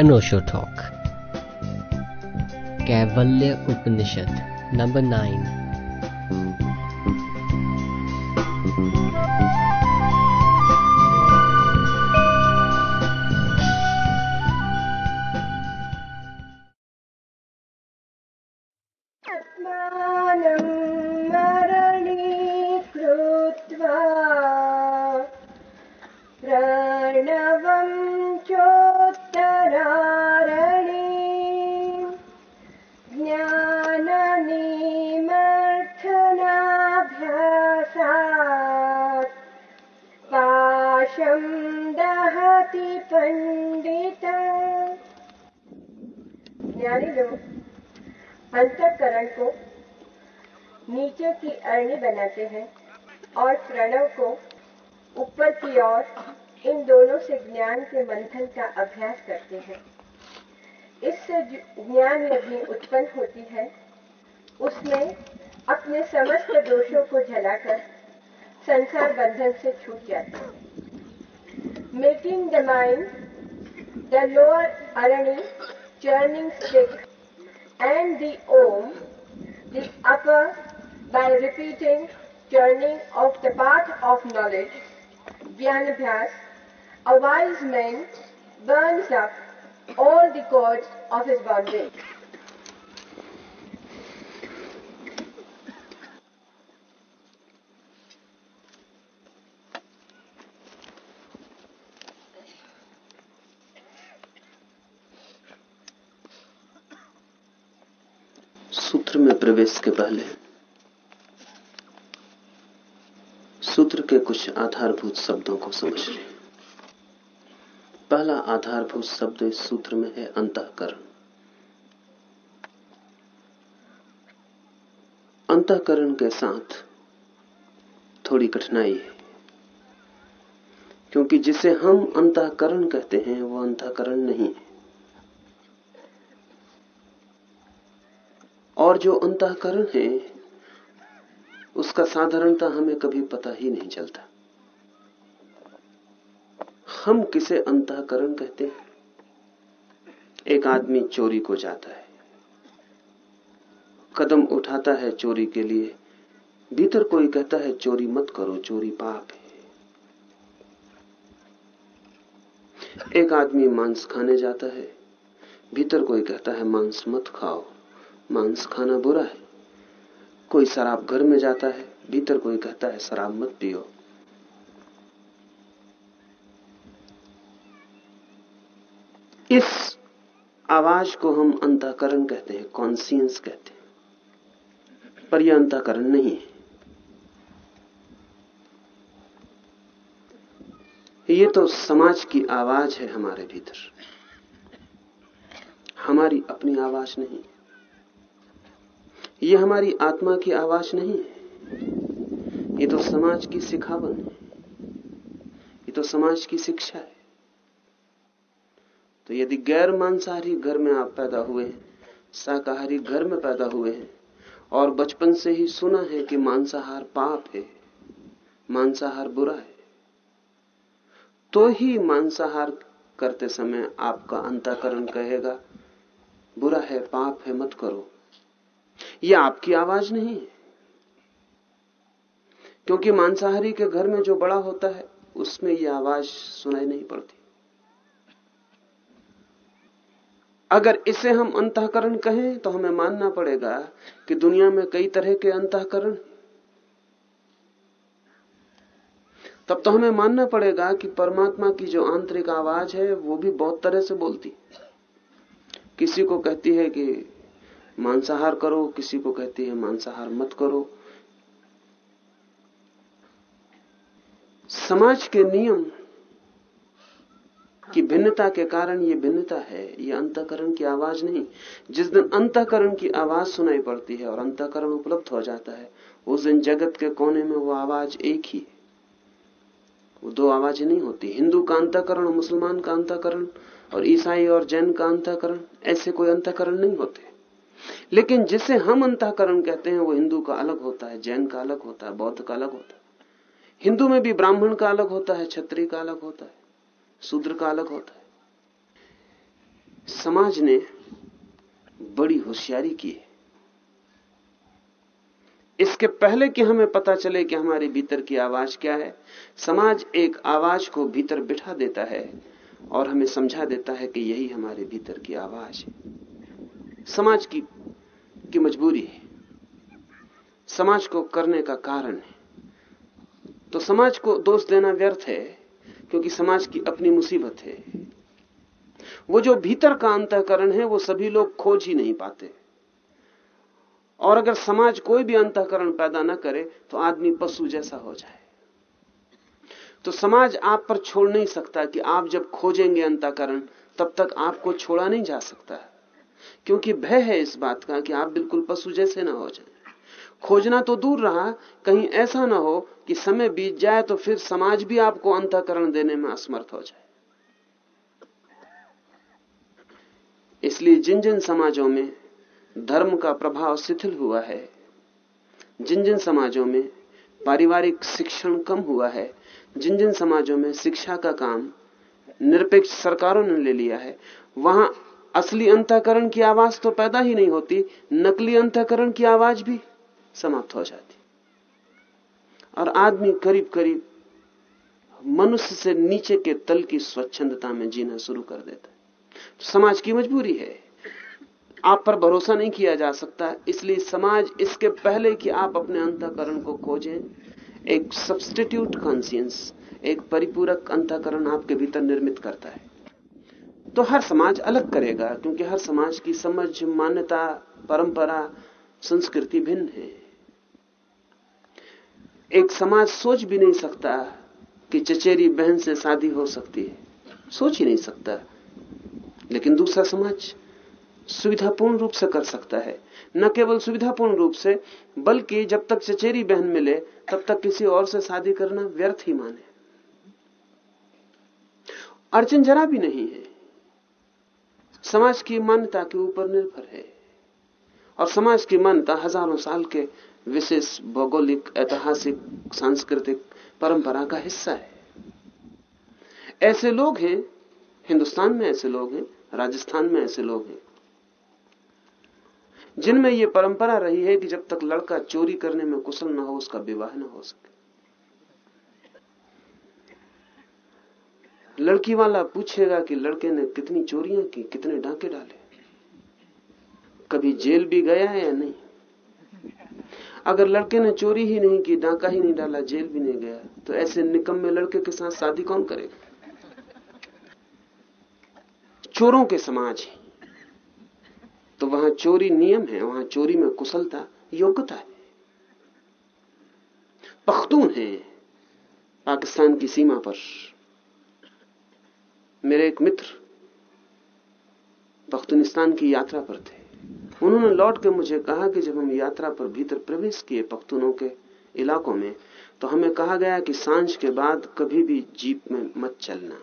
एनोशो talk कैवल्य उपनिषद number nine अपने समस्त दोषों को जलाकर संसार बंधन से छूट जाते हैं making the mind the lower Arni churning stick and the Om the upper by repeating turning of the path of knowledge ज्ञान अभ्यास a wise man burns burns up all the cords of his. प्रवेश के पहले सूत्र के कुछ आधारभूत शब्दों को समझ लें। पहला आधारभूत शब्द इस सूत्र में है अंतकरण। अंतकरण के साथ थोड़ी कठिनाई है, क्योंकि जिसे हम अंतकरण कहते हैं, वो अंतकरण नहीं है। और जो अंतकरण है, उसका साधारणता हमें कभी पता ही नहीं चलता। हम किसे अंतकरण कहते हैं? एक आदमी चोरी को जाता है। कदम उठाता है चोरी के लिए। भीतर कोई कहता है, चोरी मत करो, चोरी पाप है। एक आदमी मांस खाने जाता है। भीतर कोई कहता है, मांस मत खाओ। मांस खाना बुरा है। कोई शराब घर में जाता है, भीतर कोई कहता है, शराब मत पियो। इस आवाज़ को हम अंतकरण कहते हैं कॉन्सियंस कहते हैं। पर यह अंतकरण नहीं है। ये तो समाज की आवाज़ है हमारे भीतर। हमारी अपनी आवाज़ नहीं। ये हमारी आत्मा की आवाज़ नहीं है। ये तो समाज की सिखावन है। ये तो समाज की शिक्षा है। तो यदि गैर मांसाहारी घर में आप पैदा हुए हैं, शाकाहारी घर में पैदा हुए हैं, और बचपन से ही सुना है कि मांसाहार पाप है, मांसाहार बुरा है तो ही मांसाहार करते समय आपका अंतकरण कहेगा, बुरा है, पाप है, मत करो। यह आपकी आवाज़ नहीं है। क्योंकि मांसाहारी के घर में जो बड़ा होता है, उसमें यह आवाज़ सुनाई नहीं पड़ती। अगर इसे हम अंतकरण कहें तो हमें मानना पड़ेगा कि दुनिया में कई तरह के अंतकरण तब तो हमें मानना पड़ेगा कि परमात्मा की जो आंतरिक आवाज़ है, वो भी बहुत तरह से बोलती किसी को कहती है कि मांसाहार करो, किसी को कहती है मांसाहार मत करो। समाज के नियम की भिन्नता के कारण ये भिन्नता है, ये अंतकरण की आवाज़ नहीं। जिस दिन अंतकरण की आवाज़ सुनाई पड़ती है और अंतकरण उपलब्ध हो जाता है, उस दिन जगत के कोने में वो आवाज़ एक ही वो दो आवाज़ें नहीं होती। हिंदू का अंतकरण मुसलमान का अंतकरण और ईसाई और जैन का अंतकरण, ऐसे कोई अंतकरण नहीं होते। लेकिन जिसे हम अंतकरण कहते हैं, वो हिंदू का अलग होता है, जैन का अलग होता है, बौद्ध का अलग होता है। हिंदू में भी ब्राह्मण का अलग होता है छत्री का अलग होता है, शूद्र का अलग होता है। समाज ने बड़ी होशियारी की है। इसके पहले कि हमें पता चले कि हमारे भीतर की आवाज़ क्या है, समाज एक आवाज़ को भीतर बिठा देता है और हमें समझा देता है कि यही हमारे भीतर की आवाज़ है। समाज की की मजबूरी है। समाज को करने का कारण है। तो समाज को दोष देना व्यर्थ है, क्योंकि समाज की अपनी मुसीबत है। वो जो भीतर का अंतकरण है, वो सभी लोग खोज ही नहीं पाते। और अगर समाज कोई भी अंतकरण पैदा ना करे तो आदमी पशु जैसा हो जाए। तो समाज आप पर छोड़ नहीं सकता कि आप जब खोजेंगे अंतकरण, तब तक आपको छोड़ा नहीं जा सकता। क्योंकि भय है इस बात का कि आप बिल्कुल पशु जैसे ना हो जाए। खोजना तो दूर रहा, कहीं ऐसा ना हो कि समय बीत जाए तो फिर समाज भी आपको अंतकरण देने में असमर्थ हो जाए। इसलिए जिन जिन समाजों में धर्म का प्रभाव शिथिल हुआ है जिन जिन समाजों में पारिवारिक शिक्षण कम हुआ है जिन जिन समाजों में शिक्षा का काम निरपेक्ष सरकारों ने ले लिया है, वहाँ असली अंतकरण की आवाज़ तो पैदा ही नहीं होती, नकली अंतकरण की आवाज़ भी समाप्त हो जाती। और आदमी करीब करीब मनुष्य से नीचे के तल की स्वच्छंदता में जीना शुरू कर देता है। समाज की मजबूरी है। आप पर भरोसा नहीं किया जा सकता, इसलिए समाज इसके पहले कि आप अपने अंतकरण को खोजें, एक सब्सटीट्यूट कॉन्सियंस एक परिपूरक अंतकरण आपके भीतर निर्मित करता है। तो हर समाज अलग करेगा, क्योंकि हर समाज की समझ, मान्यता, परंपरा, संस्कृति भिन्न है। एक समाज सोच भी नहीं सकता कि चचेरी बहन से शादी हो सकती है। सोच ही नहीं सकता। लेकिन दूसरा समाज सुविधापूर्ण रूप से कर सकता है। न केवल सुविधापूर्ण रूप से, बल्कि जब तक चचेरी बहन मिले, तब तक किसी और से शादी करना व्यर्थ ही माने। अर्चन जरा भी नहीं है। समाज की मान्यता के ऊपर निर्भर है। और समाज की मान्यता हज़ारों साल के विशेष भौगोलिक, ऐतिहासिक, सांस्कृतिक परंपरा का हिस्सा है। ऐसे लोग हैं, हिंदुस्तान में ऐसे लोग हैं, राजस्थान में ऐसे लोग हैं, जिनमें यह परंपरा रही है कि जब तक लड़का चोरी करने में कुशल ना हो, उसका विवाह ना हो सके। लड़की वाला पूछेगा कि लड़के ने कितनी चोरियाँ की, कितने डांके डाले? कभी जेल भी गया है या नहीं? अगर लड़के ने चोरी ही नहीं की, डांका ही नहीं डाला, जेल भी नहीं गया तो ऐसे निकम्मे लड़के के साथ शादी कौन करेगा? चोरों के समाज है। तो वहाँ चोरी नियम है, वहाँ चोरी में कुशलता, योग्यता है। पख्तून है पाकिस्तान की सीमा पर। मेरे एक मित्र पख्तूनिस्तान की यात्रा पर थे। उन्होंने लौट के मुझे कहा कि जब हम यात्रा पर भीतर प्रवेश किए पख्तूनों के इलाकों में तो हमें कहा गया कि साँझ के बाद कभी भी जीप में मत चलना,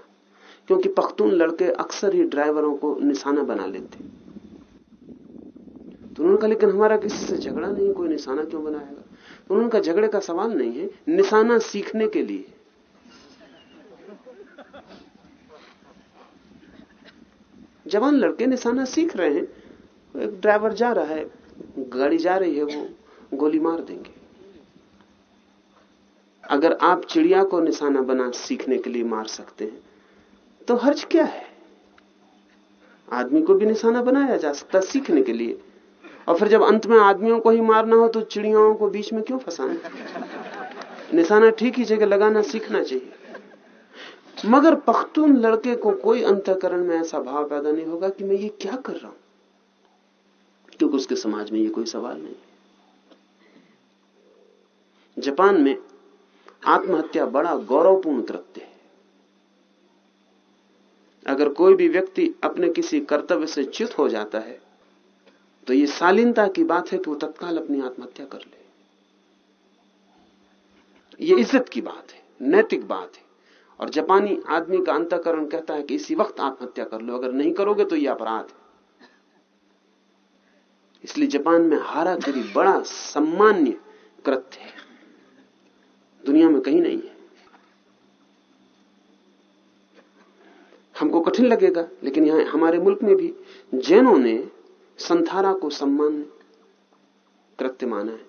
क्योंकि पख्तून लड़के अक्सर ही ड्राइवरों को निशाना बना लेते तो उन्होंने कहा, लेकिन हमारा किसी से झगड़ा नहीं, कोई निशाना क्यों बनाएगा? तो उन्होंने कहा, झगड़े का सवाल नहीं है, निशाना सीखने के लिए जवान लड़के निशाना सीख रहे हैं एक ड्राइवर जा रहा है, गाड़ी जा रही है, वो गोली मार देंगे। अगर आप चिड़िया को निशाना बना सीखने के लिए मार सकते हैं तो हर्ज क्या है? आदमी को भी निशाना बनाया जा सकता सीखने के लिए। और फिर जब अंत में आदमियों को ही मारना हो तो चिड़ियाओं को बीच में क्यों फंसाना? निशाना ठीक ही जगह लगाना सीखना चाहिए। मगर पख्तून लड़के को कोई अंतकरण में ऐसा भाव पैदा नहीं होगा कि मैं ये क्या कर रहा हूँ। क्योंकि उसके समाज में ये कोई सवाल नहीं जापान में आत्महत्या बड़ा गौरवपूर्ण कृत्य है। अगर कोई भी व्यक्ति अपने किसी कर्तव्य से च्युत हो जाता है तो ये शालीनता की बात है कि वो तत्काल अपनी आत्महत्या कर ले। ये इज़्ज़त की बात है, नैतिक बात है। और जापानी आदमी का अंतकरण कहता है कि इसी वक्त आत्महत्या कर लो, अगर नहीं करोगे तो यह अपराध है। इसलिए जापान में हारा करी बड़ा सम्मान्य कृत्य है। दुनिया में कहीं नहीं है। हमको कठिन लगेगा, लेकिन यहाँ हमारे मुल्क में भी जैनों ने संथारा को सम्मान कृत्य माना है।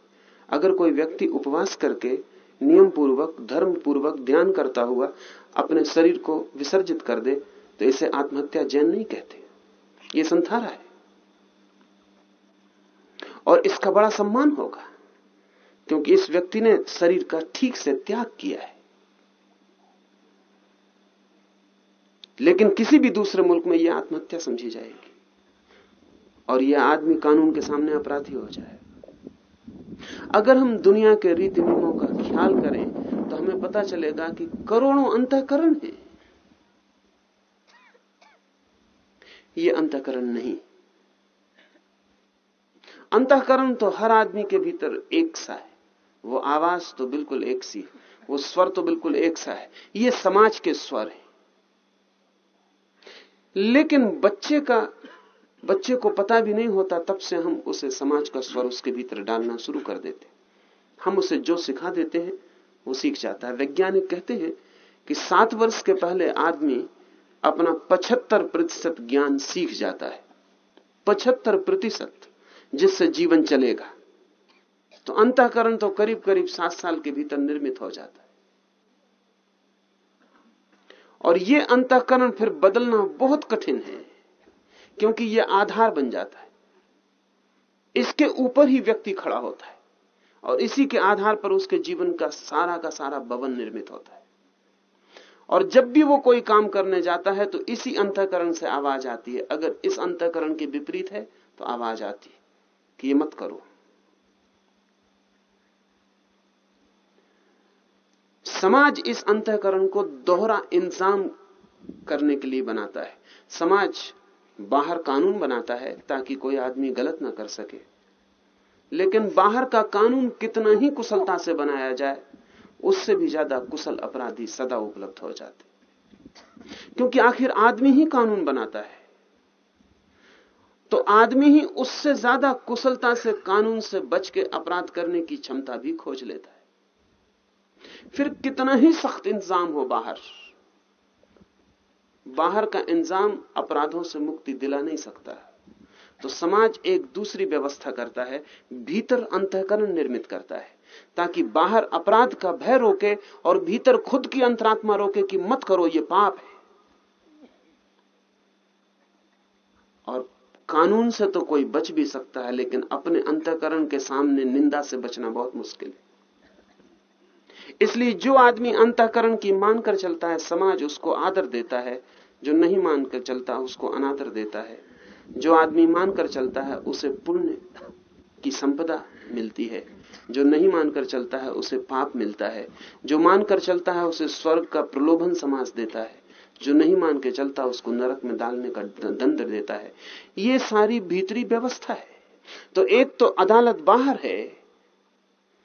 अगर कोई व्यक्ति उपवास करके नियम पूर्वक धर्म पूर्वक ध्यान करता हुआ अपने शरीर को विसर्जित कर दे तो इसे आत्महत्या जैन नहीं कहते। ये संथारा है। और इसका बड़ा सम्मान होगा, क्योंकि इस व्यक्ति ने शरीर का ठीक से त्याग किया है। लेकिन किसी भी दूसरे मुल्क में यह आत्महत्या समझी जाएगी, और यह आदमी कानून के सामने अपराधी हो जाए अगर हम दुनिया के रीति नियमों का ख्याल करें तो हमें पता चलेगा कि करोड़ों अंतकरण है। ये अंतकरण नहीं। अंतकरण तो हर आदमी के भीतर एक सा है। वो आवाज़ तो बिल्कुल एक सी है। वो स्वर तो बिल्कुल एक सा है। ये समाज के स्वर है। लेकिन बच्चे का बच्चे को पता भी नहीं होता, तब से हम उसे समाज का स्वर उसके भीतर डालना शुरू कर देते हम उसे जो सिखा देते हैं, वो सीख जाता है। वैज्ञानिक कहते हैं कि सात वर्ष के पहले आदमी अपना पचहत्तर प्रतिशत ज्ञान सीख जाता है। पचहत्तर प्रतिशत, जिससे जीवन चलेगा। तो अंतकरण तो करीब करीब सात साल के भीतर निर्मित हो जाता है। और ये अंतकरण फिर बदलना बहुत कठिन है। क्योंकि यह आधार बन जाता है। इसके ऊपर ही व्यक्ति खड़ा होता है और इसी के आधार पर उसके जीवन का सारा का सारा भवन निर्मित होता है। और जब भी वो कोई काम करने जाता है तो इसी अंतकरण से आवाज़ आती है। अगर इस अंतकरण के विपरीत है तो आवाज़ आती है कि ये मत करो। समाज इस अंतकरण को दोहरा इंतज़ाम करने के लिए बनाता है। समाज बाहर कानून बनाता है ताकि कोई आदमी गलत ना कर सके। लेकिन बाहर का कानून कितना ही कुशलता से बनाया जाए, उससे भी ज़्यादा कुशल अपराधी सदा उपलब्ध हो जाते। क्योंकि आखिर आदमी ही कानून बनाता है। तो आदमी ही उससे ज़्यादा कुशलता से कानून से बच के अपराध करने की क्षमता भी खोज लेता है। फिर कितना ही सख्त इंतज़ाम हो बाहर। बाहर का इंजाम अपराधों से मुक्ति दिला नहीं सकता। तो समाज एक दूसरी व्यवस्था करता है, भीतर अंतकरण निर्मित करता है, ताकि बाहर अपराध का भय रोके और भीतर खुद की अंतरात्मा रोके कि मत करो, ये पाप है। और कानून से तो कोई बच भी सकता है, लेकिन अपने अंतकरण के सामने निंदा से बचना बहुत मुश्किल है। इसलिए जो आदमी अंतकरण की मानकर चलता है, समाज उसको आदर देता है जो नहीं मानकर चलता, उसको अनादर देता है। जो आदमी मानकर चलता है, उसे पुण्य की संपदा मिलती है। जो नहीं मानकर चलता है, उसे पाप मिलता है। जो मानकर चलता है, उसे स्वर्ग का प्रलोभन समाज देता है। जो नहीं मान के चलता, उसको नरक में डालने का दंड देता है। ये सारी भीतरी व्यवस्था है। तो एक तो अदालत बाहर है,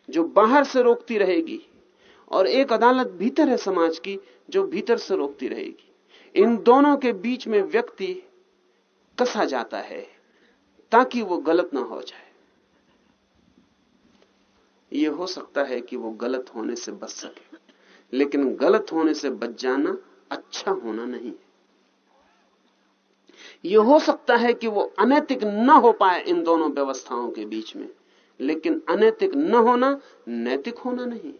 जो बाहर से रोकती रहेगी, और एक अदालत भीतर है समाज की, जो भीतर से रोकती रहेगी। इन दोनों के बीच में व्यक्ति कसा जाता है ताकि वो गलत ना हो जाए? ये हो सकता है कि वो गलत होने से बच सके, लेकिन गलत होने से बच जाना अच्छा होना नहीं ये हो सकता है कि वो अनैतिक न हो पाए इन दोनों व्यवस्थाओं के बीच में, लेकिन अनैतिक न होना नैतिक होना नहीं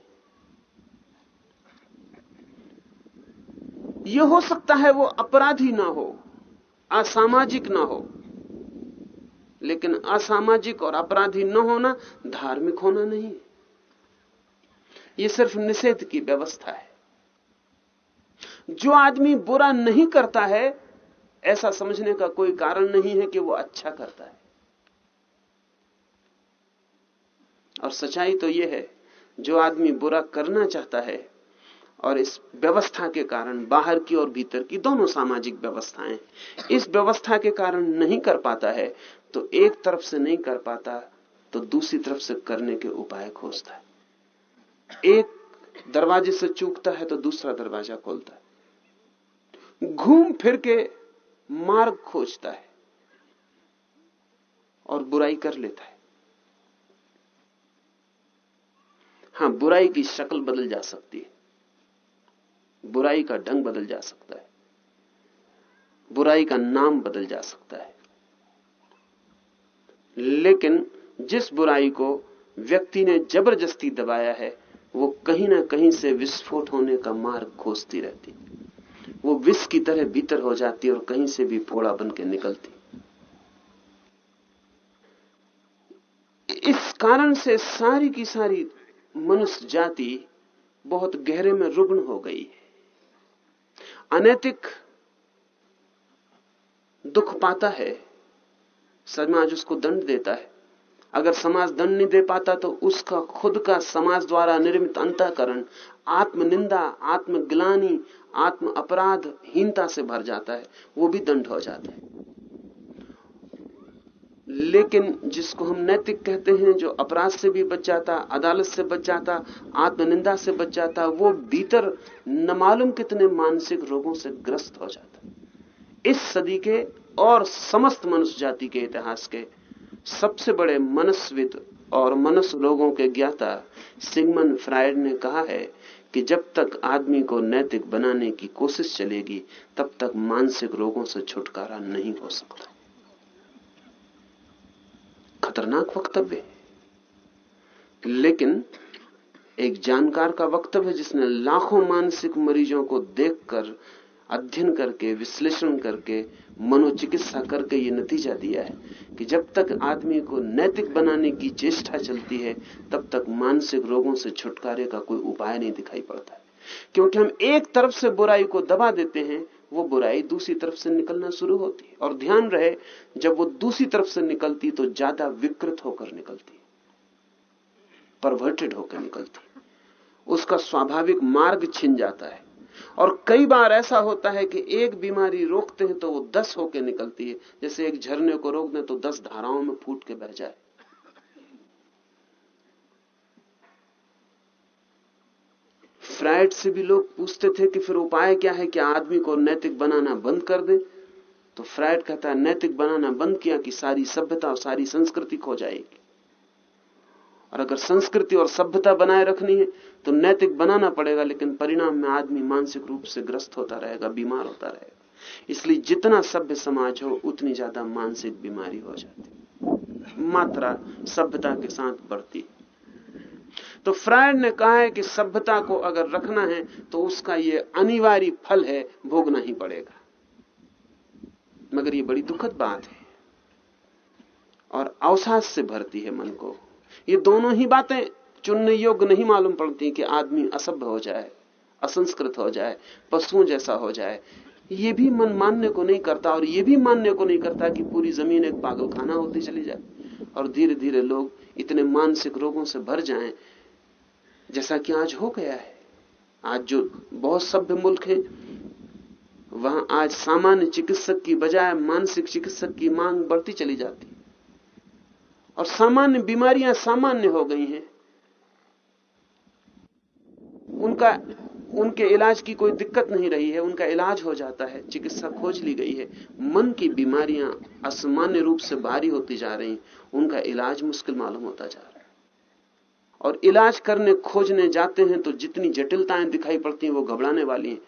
यह हो सकता है वो अपराधी ना हो, असामाजिक ना हो। लेकिन असामाजिक और अपराधी न होना धार्मिक होना नहीं। ये सिर्फ़ निषेध की व्यवस्था है। जो आदमी बुरा नहीं करता है, ऐसा समझने का कोई कारण नहीं है कि वो अच्छा करता है। और सच्चाई तो यह है, जो आदमी बुरा करना चाहता है और इस व्यवस्था के कारण बाहर की और भीतर की दोनों सामाजिक व्यवस्थाएँ इस व्यवस्था के कारण नहीं कर पाता है तो एक तरफ़ से नहीं कर पाता तो दूसरी तरफ़ से करने के उपाय खोजता है। एक दरवाजे से चूकता है तो दूसरा दरवाज़ा खोलता है। घूम फिर के मार्ग खोजता है और बुराई कर लेता है। हाँ, बुराई की शक्ल बदल जा सकती है। बुराई का ढंग बदल जा सकता है। बुराई का नाम बदल जा सकता है। लेकिन जिस बुराई को व्यक्ति ने ज़बरदस्ती दबाया है, वो कहीं ना कहीं से विस्फोट होने का मार्ग खोजती रहती। वो विष की तरह भीतर हो जाती और कहीं से भी फोड़ा बन के निकलती। इस कारण से सारी की सारी मनुष्य जाति बहुत गहरे में रुग्ण हो गई है। अनैतिक दुख पाता है, समाज उसको दंड देता है। अगर समाज दंड नहीं दे पाता तो उसका, खुद का समाज द्वारा निर्मित अंतकरण, आत्मनिंदा, आत्मग्लानी, आत्म अपराध, हीनता से भर जाता है। वो भी दंड हो जाता है। लेकिन जिसको हम नैतिक कहते हैं, जो अपराध से भी बच जाता, अदालत से बच जाता, आत्मनिंदा से बच जाता, वो भीतर न मालूम कितने मानसिक रोगों से ग्रस्त हो जाता। इस सदी के और समस्त मनुष्य जाति के इतिहास के सबसे बड़े मनस्विद और मनस लोगों के ज्ञाता सिगमन फ्रायड ने कहा है कि जब तक आदमी को नैतिक बनाने की कोशिश चलेगी, तब तक मानसिक रोगों से छुटकारा नहीं हो सकता। खतरनाक वक्तव्य है। लेकिन एक जानकार का वक्तव्य जिसने लाखों मानसिक मरीजों को देखकर, अध्ययन करके, विश्लेषण करके, मनोचिकित्सा करके ये नतीजा दिया है कि जब तक आदमी को नैतिक बनाने की चेष्टा चलती है, तब तक मानसिक रोगों से छुटकारे का कोई उपाय नहीं दिखाई पड़ता क्योंकि हम एक तरफ़ से बुराई को दबा देते हैं वो बुराई दूसरी तरफ़ से निकलना शुरू होती है। और ध्यान रहे, जब वो दूसरी तरफ़ से निकलती तो ज़्यादा विकृत होकर निकलती परवर्टेड होकर निकलती उसका स्वाभाविक मार्ग छिन जाता है। और कई बार ऐसा होता है कि एक बीमारी रोकते हैं तो वो दस होकर निकलती है। जैसे एक झरने को रोक दें तो दस धाराओं में फूट के बह जाए। फ्राइड से भी लोग पूछते थे कि फिर उपाय क्या है कि आदमी को नैतिक बनाना बंद कर दे? तो फ्राइड कहता है, नैतिक बनाना बंद किया कि सारी सभ्यता और सारी संस्कृति खो जाएगी। और अगर संस्कृति और सभ्यता बनाए रखनी है तो नैतिक बनाना पड़ेगा, लेकिन परिणाम में आदमी मानसिक रूप से ग्रस्त होता रहेगा, बीमार होता रहेगा। इसलिए जितना सभ्य समाज हो, उतनी ज़्यादा मानसिक बीमारी हो जाती मात्रा सभ्यता के साथ बढ़ती तो फ्रायड ने कहा है कि सभ्यता को अगर रखना है तो उसका यह अनिवार्य फल है, भोगना ही पड़ेगा। मगर ये बड़ी दुखद बात है और अवसाद से भरती है मन को। ये दोनों ही बातें चुनने योग्य नहीं मालूम पड़ती कि आदमी असभ्य हो जाए, असंस्कृत हो जाए, पशुओं जैसा हो जाए। ये भी मन मानने को नहीं करता और ये भी मानने को नहीं करता कि पूरी ज़मीन एक पागलखाना होती चली जाए। और धीरे धीरे लोग इतने मानसिक रोगों से भर जाएँ जैसा कि आज हो गया है। आज जो बहुत सभ्य मुल्क है, वहाँ आज सामान्य चिकित्सक की बजाय मानसिक चिकित्सक की मांग बढ़ती चली जाती। और सामान्य बीमारियाँ सामान्य हो गई हैं। उनका, उनके इलाज की कोई दिक्कत नहीं रही है, उनका इलाज हो जाता है, चिकित्सा खोज ली गई है। मन की बीमारियाँ असामान्य रूप से भारी होती जा रही उनका इलाज मुश्किल मालूम होता जा रहा और इलाज करने, खोजने जाते हैं तो जितनी जटिलताएँ दिखाई पड़ती हैं, वो घबराने वाली हैं।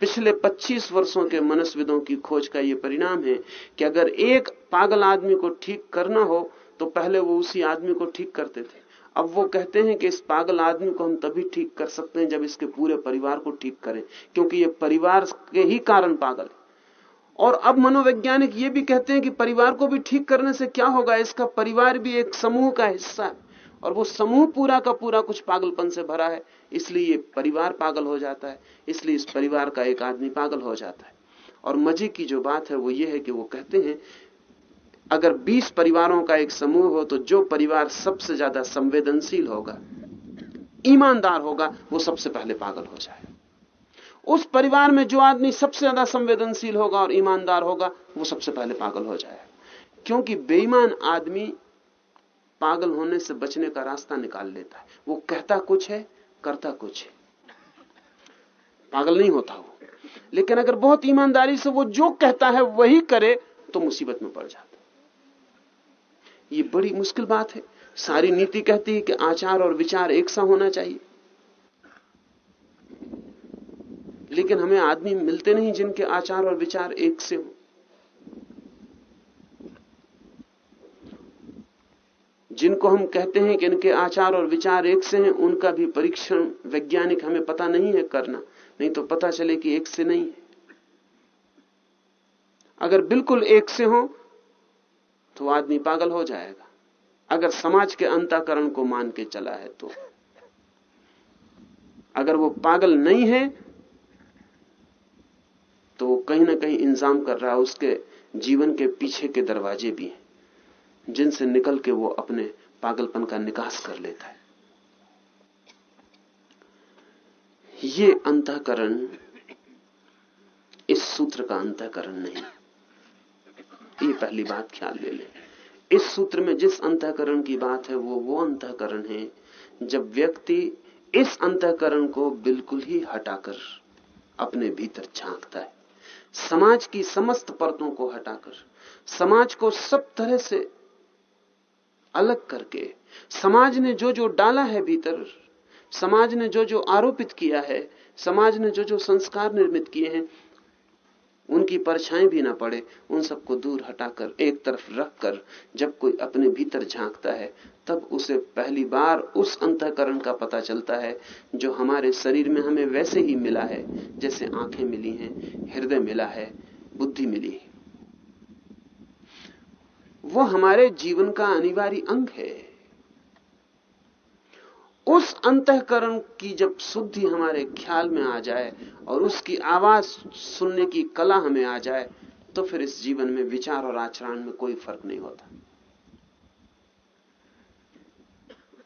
पिछले 25 वर्षों के मनस्विदों की खोज का ये परिणाम है कि अगर एक पागल आदमी को ठीक करना हो तो पहले वो उसी आदमी को ठीक करते थे। अब वो कहते हैं कि इस पागल आदमी को हम तभी ठीक कर सकते हैं जब इसके पूरे परिवार को ठीक करें, क्योंकि ये परिवार के ही कारण पागल है। और अब मनोवैज्ञानिक ये भी कहते हैं कि परिवार को भी ठीक करने से क्या होगा? इसका परिवार भी एक समूह का हिस्सा है। और वो समूह पूरा का पूरा कुछ पागलपन से भरा है, इसलिए ये परिवार पागल हो जाता है, इसलिए इस परिवार का एक आदमी पागल हो जाता है। और मज़े की जो बात है वो ये है कि वो कहते हैं, अगर 20 परिवारों का एक समूह हो तो जो परिवार सबसे ज़्यादा संवेदनशील होगा, ईमानदार होगा, वो सबसे पहले पागल हो जाए। उस परिवार में जो आदमी सबसे ज़्यादा संवेदनशील होगा और ईमानदार होगा, वो सबसे पहले पागल हो जाए। क्योंकि बेईमान आदमी पागल होने से बचने का रास्ता निकाल लेता है। वो कहता कुछ है, करता कुछ है। पागल नहीं होता वो। लेकिन अगर बहुत ईमानदारी से वो जो कहता है वही करे तो मुसीबत में पड़ जाता ये बड़ी मुश्किल बात है। सारी नीति कहती है कि आचार और विचार एक सा होना चाहिए। लेकिन हमें आदमी मिलते नहीं जिनके आचार और विचार एक से हो। जिनको हम कहते हैं कि इनके आचार और विचार एक से हैं, उनका भी परीक्षण वैज्ञानिक हमें पता नहीं है करना। नहीं तो पता चले कि एक से नहीं है। अगर बिल्कुल एक से हो तो आदमी पागल हो जाएगा। अगर समाज के अंताकरण को मान के चला है तो। अगर वो पागल नहीं है तो कहीं ना कहीं इंतज़ाम कर रहा है, उसके जीवन के पीछे के दरवाजे भी हैं। जिनसे निकल के वो अपने पागलपन का निकास कर लेता है। ये अंतकरण, इस सूत्र का अंतकरण नहीं। ये पहली बात ख्याल ले ले। इस सूत्र में जिस अंतकरण की बात है, वो वो अंतकरण है, जब व्यक्ति इस अंतकरण को बिल्कुल ही हटाकर अपने भीतर झांकता है। समाज की समस्त परतों को हटाकर, समाज को सब तरह से अलग करके, समाज ने जो जो डाला है भीतर, समाज ने जो जो आरोपित किया है, समाज ने जो जो संस्कार निर्मित किए हैं, उनकी परछाई भी ना पड़े, उन सबको दूर हटाकर, एक तरफ़ रखकर, जब कोई अपने भीतर झांकता है, तब उसे पहली बार उस अंतकरण का पता चलता है, जो हमारे शरीर में हमें वैसे ही मिला है, जैसे आँखें मिली हैं, हृदय मिला है, बुद्धि मिली है। वो हमारे जीवन का अनिवार्य अंग है। उस अंतकरण की जब शुद्धि हमारे ख्याल में आ जाए और उसकी आवाज़ सुनने की कला हमें आ जाए तो फिर इस जीवन में विचार और आचरण में कोई फ़र्क नहीं होता।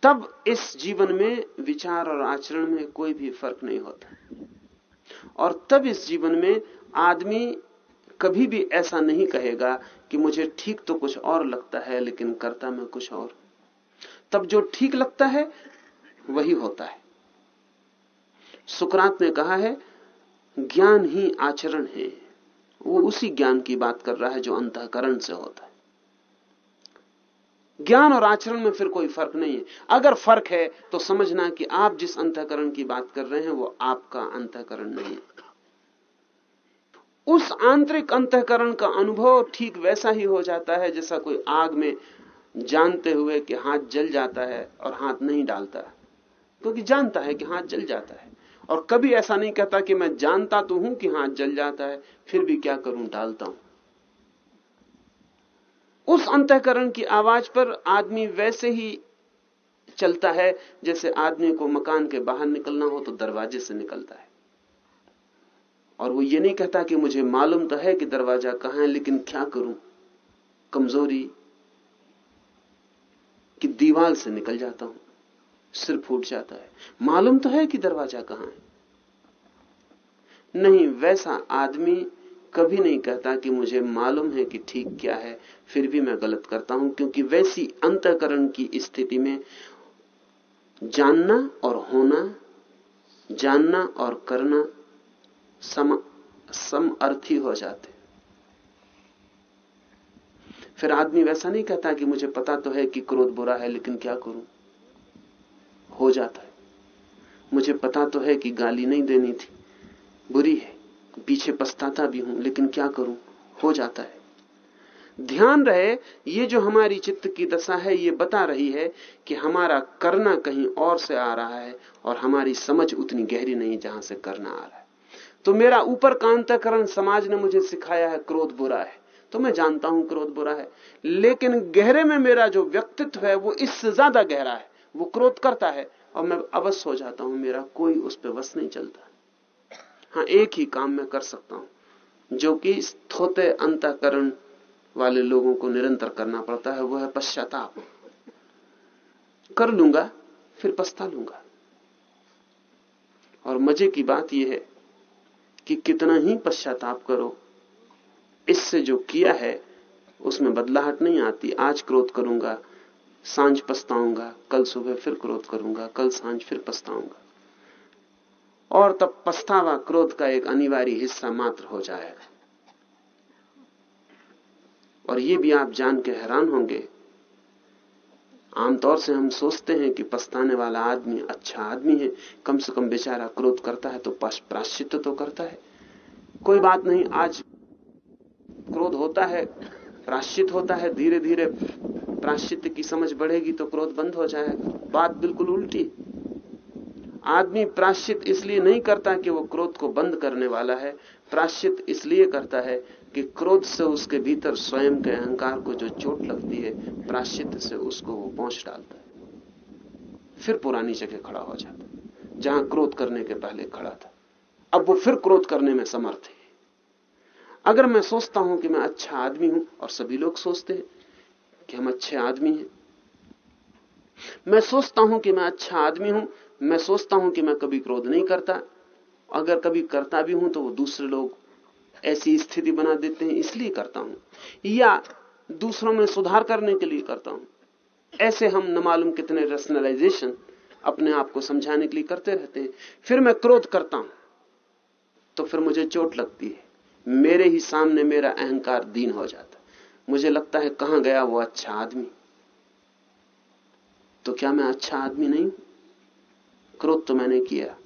तब इस जीवन में विचार और आचरण में कोई भी फ़र्क नहीं होता। और तब इस जीवन में आदमी कभी भी ऐसा नहीं कहेगा कि मुझे ठीक तो कुछ और लगता है, लेकिन करता मैं कुछ और। तब जो ठीक लगता है, वही होता है। सुकरात ने कहा है, ज्ञान ही आचरण है। वो उसी ज्ञान की बात कर रहा है जो अंतकरण से होता है। ज्ञान और आचरण में फिर कोई फ़र्क नहीं है। अगर फ़र्क है तो समझना कि आप जिस अंतकरण की बात कर रहे हैं, वो आपका अंतकरण नहीं है। उस आंतरिक अंतकरण का अनुभव ठीक वैसा ही हो जाता है जैसा कोई आग में जानते हुए कि हाथ जल जाता है और हाथ नहीं डालता। क्योंकि जानता है कि हाथ जल जाता है। और कभी ऐसा नहीं कहता कि मैं जानता तो हूँ कि हाथ जल जाता है, फिर भी क्या करूँ, डालता हूँ। उस अंतकरण की आवाज़ पर आदमी वैसे ही चलता है जैसे आदमी को मकान के बाहर निकलना हो तो दरवाजे से निकलता है। और वो ये नहीं कहता कि मुझे मालूम तो है कि दरवाज़ा कहाँ है, लेकिन क्या करूँ? कमज़ोरी कि दीवार से निकल जाता हूँ, सिर फूट जाता है। मालूम तो है कि दरवाज़ा कहाँ है। नहीं, वैसा आदमी कभी नहीं कहता कि मुझे मालूम है कि ठीक क्या है, फिर भी मैं गलत करता हूँ, क्योंकि वैसी अंतकरण की स्थिति में जानना और होना, जानना और करना सम सम अर्थी हो जाते। फिर आदमी वैसा नहीं कहता कि मुझे पता तो है कि क्रोध बुरा है, लेकिन क्या करूँ? हो जाता है। मुझे पता तो है कि गाली नहीं देनी थी। बुरी है। पीछे पछताता भी हूँ, लेकिन क्या करूँ? हो जाता है। ध्यान रहे, ये जो हमारी चित्त की दशा है, ये बता रही है कि हमारा करना कहीं और से आ रहा है, और हमारी समझ उतनी गहरी नहीं जहाँ से करना आ रहा है। तो मेरा ऊपर का अंतकरण समाज ने मुझे सिखाया है, क्रोध बुरा है। तो मैं जानता हूँ क्रोध बुरा है। लेकिन गहरे में मेरा जो व्यक्तित्व है, वो इससे ज़्यादा गहरा है। वो क्रोध करता है और मैं अवश्य हो जाता हूँ। मेरा कोई उस पर वश नहीं चलता। हाँ एक ही काम मैं कर सकता हूँ, जो कि थोते अंतकरण वाले लोगों को निरंतर करना पड़ता है, वह है पश्चाताप। कर लूँगा, फिर पछता लूँगा। और मज़े की बात यह है कि कितना ही पश्चाताप करो। इससे जो किया है, उसमें बदलाहट नहीं आती। आज क्रोध करूँगा, साँझ पछताऊँगा, कल सुबह फिर क्रोध करूँगा, कल साँझ फिर पछताऊँगा। और तब पछतावा क्रोध का एक अनिवार्य हिस्सा मात्र हो जाएगा। और ये भी आप जान के हैरान होंगे आमतौर से हम सोचते हैं कि पछताने वाला आदमी अच्छा आदमी है, कम से कम बेचारा क्रोध करता है तो प्राश्चित तो करता है। कोई बात नहीं, आज क्रोध होता है प्राश्चित होता है धीरे धीरे प्राश्चित की समझ बढ़ेगी तो क्रोध बंद हो जाएगा। बात बिल्कुल उल्टी आदमी प्राश्चित इसलिए नहीं करता कि वो क्रोध को बंद करने वाला है प्राश्चित इसलिए करता है कि क्रोध से उसके भीतर स्वयं के अहंकार को जो चोट लगती है, प्राश्चित से उसको वो पहुँच डालता है। फिर पुरानी जगह खड़ा हो जाता है, जहाँ क्रोध करने के पहले खड़ा था। अब वो फिर क्रोध करने में समर्थ है। अगर मैं सोचता हूँ कि मैं अच्छा आदमी हूँ, और सभी लोग सोचते हैं कि हम अच्छे आदमी हैं, मैं सोचता हूँ कि मैं अच्छा आदमी हूँ, मैं सोचता हूँ कि मैं कभी क्रोध नहीं करता। अगर कभी करता भी हूँ तो वो दूसरे लोग ऐसी स्थिति बना देते हैं, इसलिए करता हूँ। या दूसरों में सुधार करने के लिए करता हूँ। ऐसे हम न मालूम कितने रेशनलाइजेशन अपने आप को समझाने के लिए करते रहते हैं। फिर मैं क्रोध करता हूँ तो फिर मुझे चोट लगती है। मेरे ही सामने मेरा अहंकार दीन हो जाता मुझे लगता है कहाँ गया वो अच्छा आदमी? तो क्या मैं अच्छा आदमी नहीं क्रोध तो मैंने किया।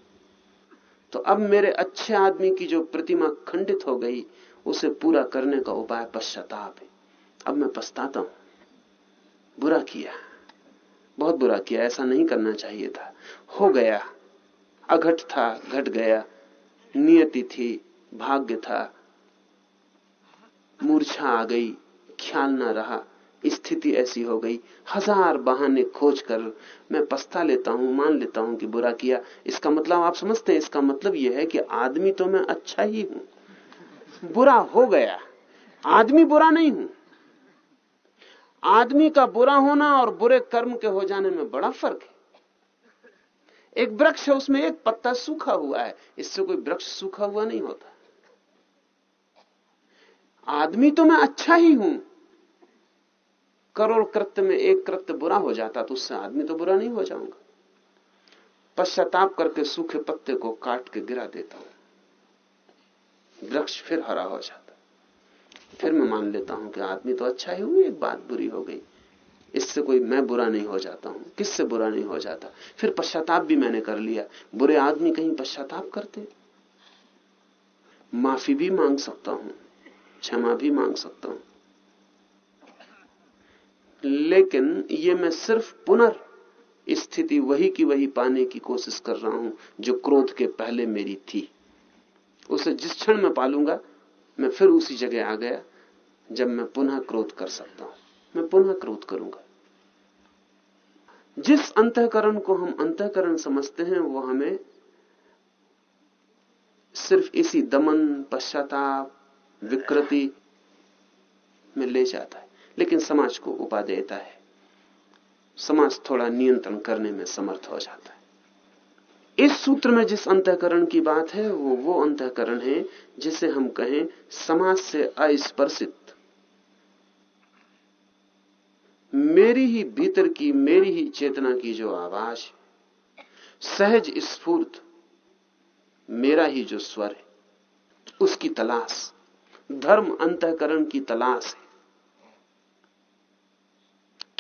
तो अब मेरे अच्छे आदमी की जो प्रतिमा खंडित हो गई, उसे पूरा करने का उपाय पश्चाताप है। अब मैं पछताता हूँ। बुरा किया। बहुत बुरा किया। ऐसा नहीं करना चाहिए था। हो गया। अघट था, घट गया। नियति थी, भाग्य था। मूर्छा आ गई। ख्याल ना रहा। स्थिति ऐसी हो गई। हज़ार बहाने खोज कर मैं पछता लेता हूँ, मान लेता हूँ कि बुरा किया। इसका मतलब आप समझते हैं, इसका मतलब यह है कि आदमी तो मैं अच्छा ही हूँ। बुरा हो गया। आदमी बुरा नहीं हूँ। आदमी का बुरा होना और बुरे कर्म के हो जाने में बड़ा फ़र्क है। एक वृक्ष है, उसमें एक पत्ता सूखा हुआ है। इससे कोई वृक्ष सूखा हुआ नहीं होता। आदमी तो मैं अच्छा ही हूँ। करोड़ कृत्य में एक कृत्य बुरा हो जाता तो उससे आदमी तो बुरा नहीं हो जाऊँगा। पश्चाताप करके सूखे पत्ते को काट के गिरा देता हूँ। वृक्ष फिर हरा हो जाता। फिर मैं मान लेता हूँ कि आदमी तो अच्छा ही हूँ, एक बात बुरी हो गई। इससे कोई मैं बुरा नहीं हो जाता हूँ। किससे बुरा नहीं हो जाता? फिर पश्चाताप भी मैंने कर लिया। बुरे आदमी कहीं पश्चाताप करते? माफ़ी भी मांग सकता हूँ, क्षमा भी मांग सकता हूँ। लेकिन ये मैं सिर्फ़ पुनर् स्थिति वही की वही पाने की कोशिश कर रहा हूँ जो क्रोध के पहले मेरी थी। उसे जिस क्षण में पालूँगा, मैं फिर उसी जगह आ गया जब मैं पुनः क्रोध कर सकता हूँ। मैं पुनः क्रोध करूँगा। जिस अंतकरण को हम अंतकरण समझते हैं, वो हमें सिर्फ़ इसी दमन, पश्चाताप, विकृति में ले जाता है। लेकिन समाज को उपा देता है। समाज थोड़ा नियंत्रण करने में समर्थ हो जाता है। इस सूत्र में जिस अंतकरण की बात है, वो वो अंतकरण है, जिसे हम कहें समाज से अस्पर्शित। मेरी ही भीतर की, मेरी ही चेतना की जो आवाज़ सहज स्फूर्त, मेरा ही जो स्वर है, उसकी तलाश, धर्म अंतकरण की तलाश है।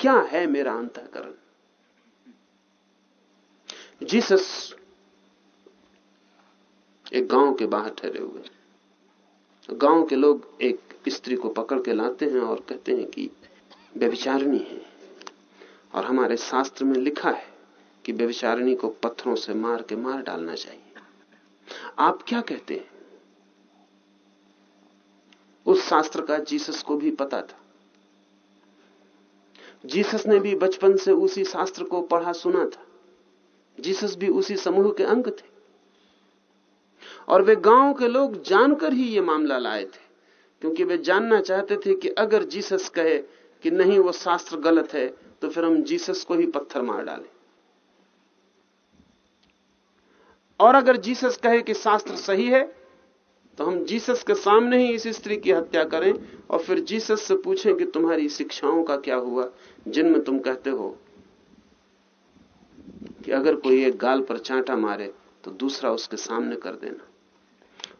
क्या है मेरा अंतकरण? जीसस एक गाँव के बाहर ठहरे हुए गाँव के लोग एक स्त्री को पकड़ के लाते हैं और कहते हैं कि व्यभिचारिणी है। और हमारे शास्त्र में लिखा है कि व्यभिचारिणी को पत्थरों से मार के मार डालना चाहिए। आप क्या कहते हैं? उस शास्त्र का जीसस को भी पता था। जीसस ने भी बचपन से उसी शास्त्र को पढ़ा, सुना था। जीसस भी उसी समूह के अंग थे। और वे गाँव के लोग जानकर ही ये मामला लाए थे, क्योंकि वे जानना चाहते थे कि अगर जीसस कहे कि नहीं, वो शास्त्र गलत है तो फिर हम जीसस को ही पत्थर मार डालें। और अगर जीसस कहे कि शास्त्र सही है तो हम जीसस के सामने ही इस स्त्री की हत्या करें और फिर जीसस से पूछें कि तुम्हारी शिक्षाओं का क्या हुआ, जिनमें तुम कहते हो कि अगर कोई एक गाल पर चांटा मारे तो दूसरा उसके सामने कर देना।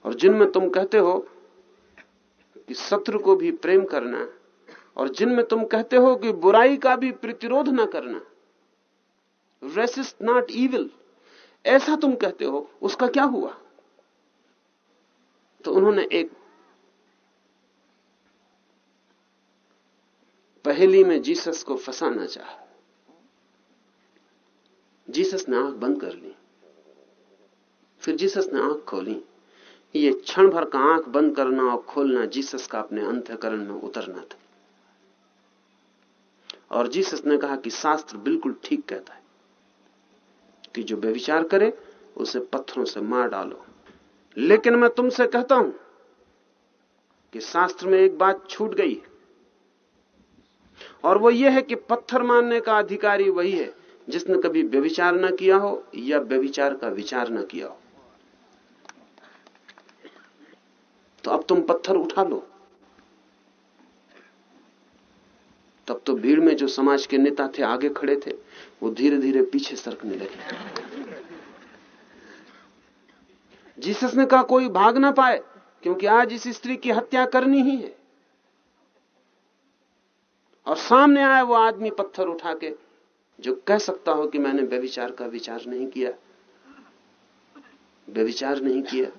और जिनमें तुम कहते हो कि शत्रु को भी प्रेम करना और जिनमें तुम कहते हो कि बुराई का भी प्रतिरोध ना करना रेसिस्ट नॉट इविल ऐसा तुम कहते हो, उसका क्या हुआ? तो उन्होंने एक पहली में जीसस को फंसाना चाहा। जीसस ने आँख बंद कर ली। फिर जीसस ने आँख खोली। ये क्षण भर का आँख बंद करना और खोलना जीसस का अपने अंतकरण में उतरना था। और जीसस ने कहा कि शास्त्र बिल्कुल ठीक कहता है कि जो व्यविचार करे, उसे पत्थरों से मार डालो। लेकिन मैं तुमसे कहता हूँ कि शास्त्र में एक बात छूट गई और वो ये है कि पत्थर मारने का अधिकारी वही है जिसने कभी व्यविचार न किया हो या व्यविचार का विचार न किया हो। तो अब तुम पत्थर उठा लो। तब तो भीड़ में जो समाज के नेता थे, आगे खड़े थे, वो धीरे धीरे पीछे सरकने लगे। जीसस ने कहा कोई भाग ना पाए, क्योंकि आज इस स्त्री की हत्या करनी ही है। और सामने आया वो आदमी पत्थर उठा के जो कह सकता हो कि मैंने व्यविचार का विचार नहीं किया। व्यविचार नहीं किया।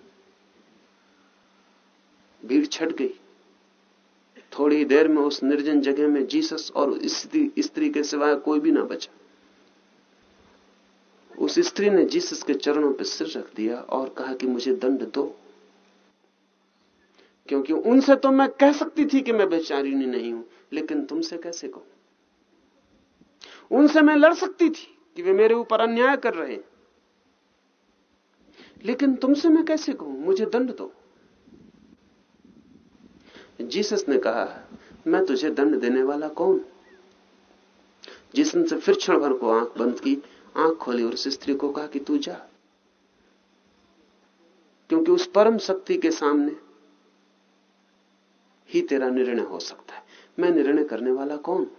भीड़ छट गई। थोड़ी देर में उस निर्जन जगह में जीसस और स्त्री स्त्री के सिवाय कोई भी ना बचा। उस स्त्री ने जीसस के चरणों पर सिर रख दिया और कहा कि मुझे दंड दो। क्योंकि उनसे तो मैं कह सकती थी कि मैं बेचारिनी नहीं हूँ, लेकिन तुमसे कैसे कहूँ? उनसे मैं लड़ सकती थी कि वे मेरे ऊपर अन्याय कर रहे हैं। लेकिन तुमसे मैं कैसे कहूँ? मुझे दंड दो। जीसस ने कहा, मैं तुझे दंड देने वाला कौन? जिसने फिर क्षण भर को आँख बंद की आँख खोली और उस स्त्री को कहा कि तू जा। क्योंकि उस परम शक्ति के सामने ही तेरा निर्णय हो सकता है। मैं निर्णय करने वाला कौन?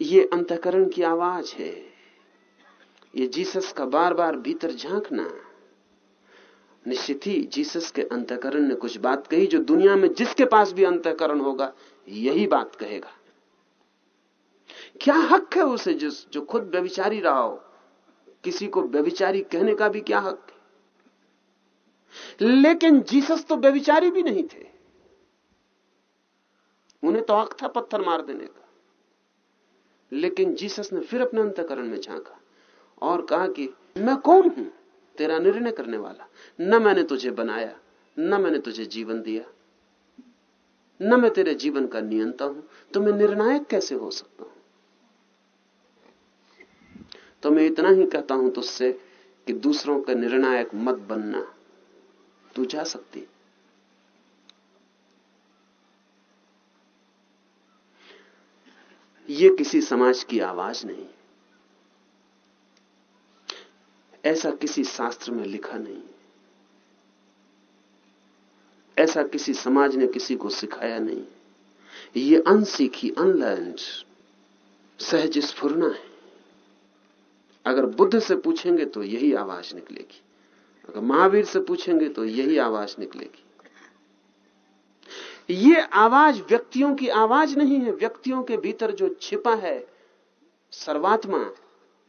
ये अंतकरण की आवाज़ है। ये जीसस का बार बार भीतर झांकना। निश्चित ही जीसस के अंतकरण ने कुछ बात कही जो दुनिया में जिसके पास भी अंतकरण होगा, यही बात कहेगा। क्या हक है उसे जिस, जो खुद व्यविचारी रहा हो? किसी को व्यविचारी कहने का भी क्या हक है? लेकिन जीसस तो व्यविचारी भी नहीं थे। उन्हें तो हक था पत्थर मार देने का। लेकिन जीसस ने फिर अपने अंतकरण में झांका और कहा कि मैं कौन हूँ? तेरा निर्णय करने वाला। न मैंने तुझे बनाया, न मैंने तुझे जीवन दिया। न मैं तेरे जीवन का नियंता हूँ। तो मैं निर्णायक कैसे हो सकता हूँ? तो मैं इतना ही कहता हूँ तुझसे कि दूसरों का निर्णायक मत बनना। तू जा सकती। ये किसी समाज की आवाज़ नहीं। ऐसा किसी शास्त्र में लिखा नहीं। ऐसा किसी समाज ने किसी को सिखाया नहीं। ये अनसीखी अनलर्न सहज स्फुरना है। अगर बुद्ध से पूछेंगे तो यही आवाज़ निकलेगी। अगर महावीर से पूछेंगे तो यही आवाज़ निकलेगी। ये आवाज़ व्यक्तियों की आवाज़ नहीं है। व्यक्तियों के भीतर जो छिपा है, सर्वात्मा,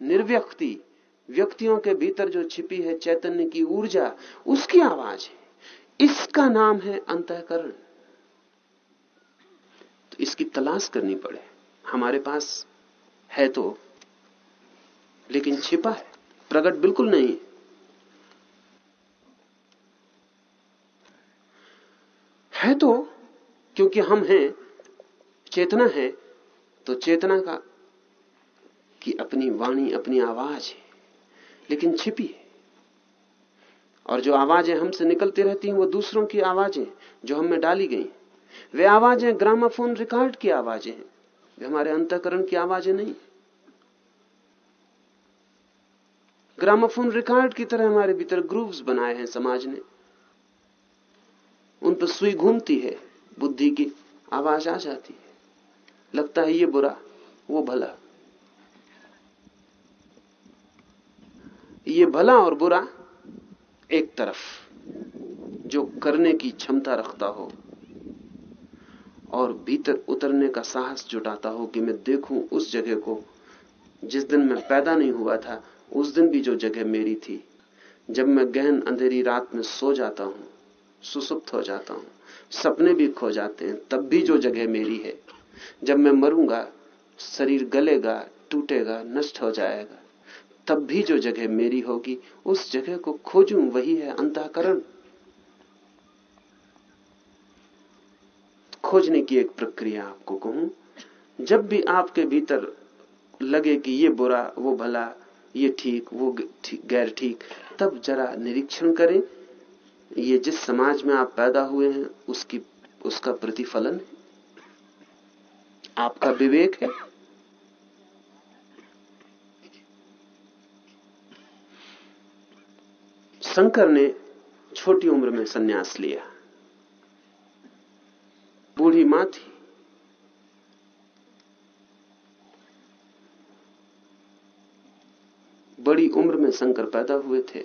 निर्व्यक्ति, व्यक्तियों के भीतर जो छिपी है चैतन्य की ऊर्जा, उसकी आवाज़ है। इसका नाम है अंतकरण। तो इसकी तलाश करनी पड़े। हमारे पास है तो लेकिन छिपा है प्रकट बिल्कुल नहीं है। तो क्योंकि हम हैं, चेतना है तो चेतना का की अपनी वाणी, अपनी आवाज़ है, लेकिन छिपी है। और जो आवाज़ें हमसे निकलती रहती हैं, वो दूसरों की आवाज़ें जो हम में डाली गई वे आवाज़ें ग्रामाफोन रिकॉर्ड की आवाज़ें हैं, वे हमारे अंतकरण की आवाज़ें नहीं ग्रामाफोन रिकॉर्ड की तरह हमारे भीतर ग्रूव्स बनाए हैं समाज ने। उन पर सुई घूमती है, बुद्धि की आवाज़ आ जाती है। लगता है ये बुरा, वो भला। ये भला और बुरा एक तरफ़, जो करने की क्षमता रखता हो और भीतर उतरने का साहस जुटाता हो कि मैं देखूँ उस जगह को जिस दिन मैं पैदा नहीं हुआ था उस दिन भी जो जगह मेरी थी, जब मैं गहन अंधेरी रात में सो जाता हूँ, सुसुप्त हो जाता हूँ, सपने भी खो जाते हैं, तब भी जो जगह मेरी है, जब मैं मरूँगा, शरीर गलेगा, टूटेगा, नष्ट हो जाएगा, तब भी जो जगह मेरी होगी, उस जगह को खोजूं, वही है अंतकरण। खोजने की एक प्रक्रिया आपको कहूँ, जब भी आपके भीतर लगे कि ये बुरा, वो भला ये ठीक, वो गैर ठीक, तब जरा निरीक्षण करें, ये जिस समाज में आप पैदा हुए हैं, उसकी, उसका प्रतिफलन है। आपका विवेक है। शंकर ने छोटी उम्र में सन्यास लिया। बूढ़ी माँ थी। बड़ी उम्र में शंकर पैदा हुए थे,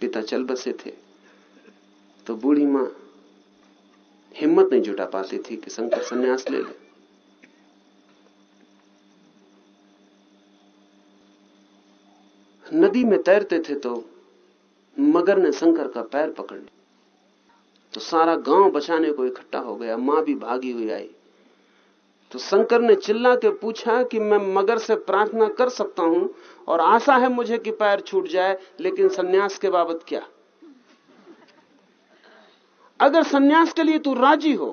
पिता चल बसे थे। तो बूढ़ी माँ हिम्मत नहीं जुटा पाती थी कि शंकर सन्यास ले ले। नदी में तैरते थे तो मगर ने शंकर का पैर पकड़ लिया। तो सारा गाँव बचाने को इकट्ठा हो गया, माँ भी भागी हुई आई। तो शंकर ने चिल्ला के पूछा कि मैं मगर से प्रार्थना कर सकता हूँ और आशा है मुझे कि पैर छूट जाए, लेकिन सन्यास के बाबत क्या? अगर सन्यास के लिए तू राज़ी हो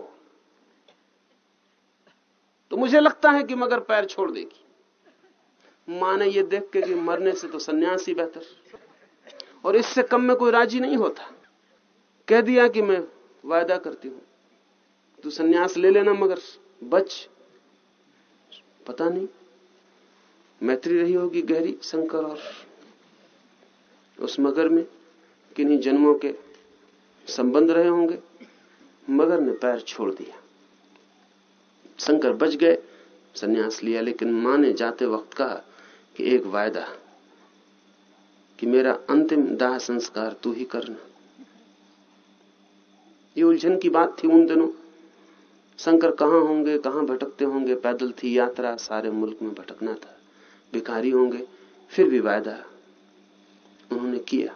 तो मुझे लगता है कि मगर पैर छोड़ देगी। माँ ने यह देख के कि मरने से तो सन्यास ही बेहतर। और इससे कम में कोई राज़ी नहीं होता। कह दिया कि मैं वायदा करती हूँ। तू सन्यास ले लेना मगर बच। पता नहीं। मैत्री रही होगी गहरी शंकर और उस मगर में किन्हीं जन्मों के संबंध रहे होंगे। मगर ने पैर छोड़ दिया। शंकर बच गए, सन्यास लिया, लेकिन माँ ने जाते वक्त कहा कि एक वायदा कि मेरा अंतिम दाह संस्कार तू ही करना। ये उलझन की बात थी उन दिनों। शंकर कहाँ होंगे, कहाँ भटकते होंगे? पैदल थी यात्रा, सारे मुल्क में भटकना था। भिखारी होंगे, फिर भी वायदा उन्होंने किया।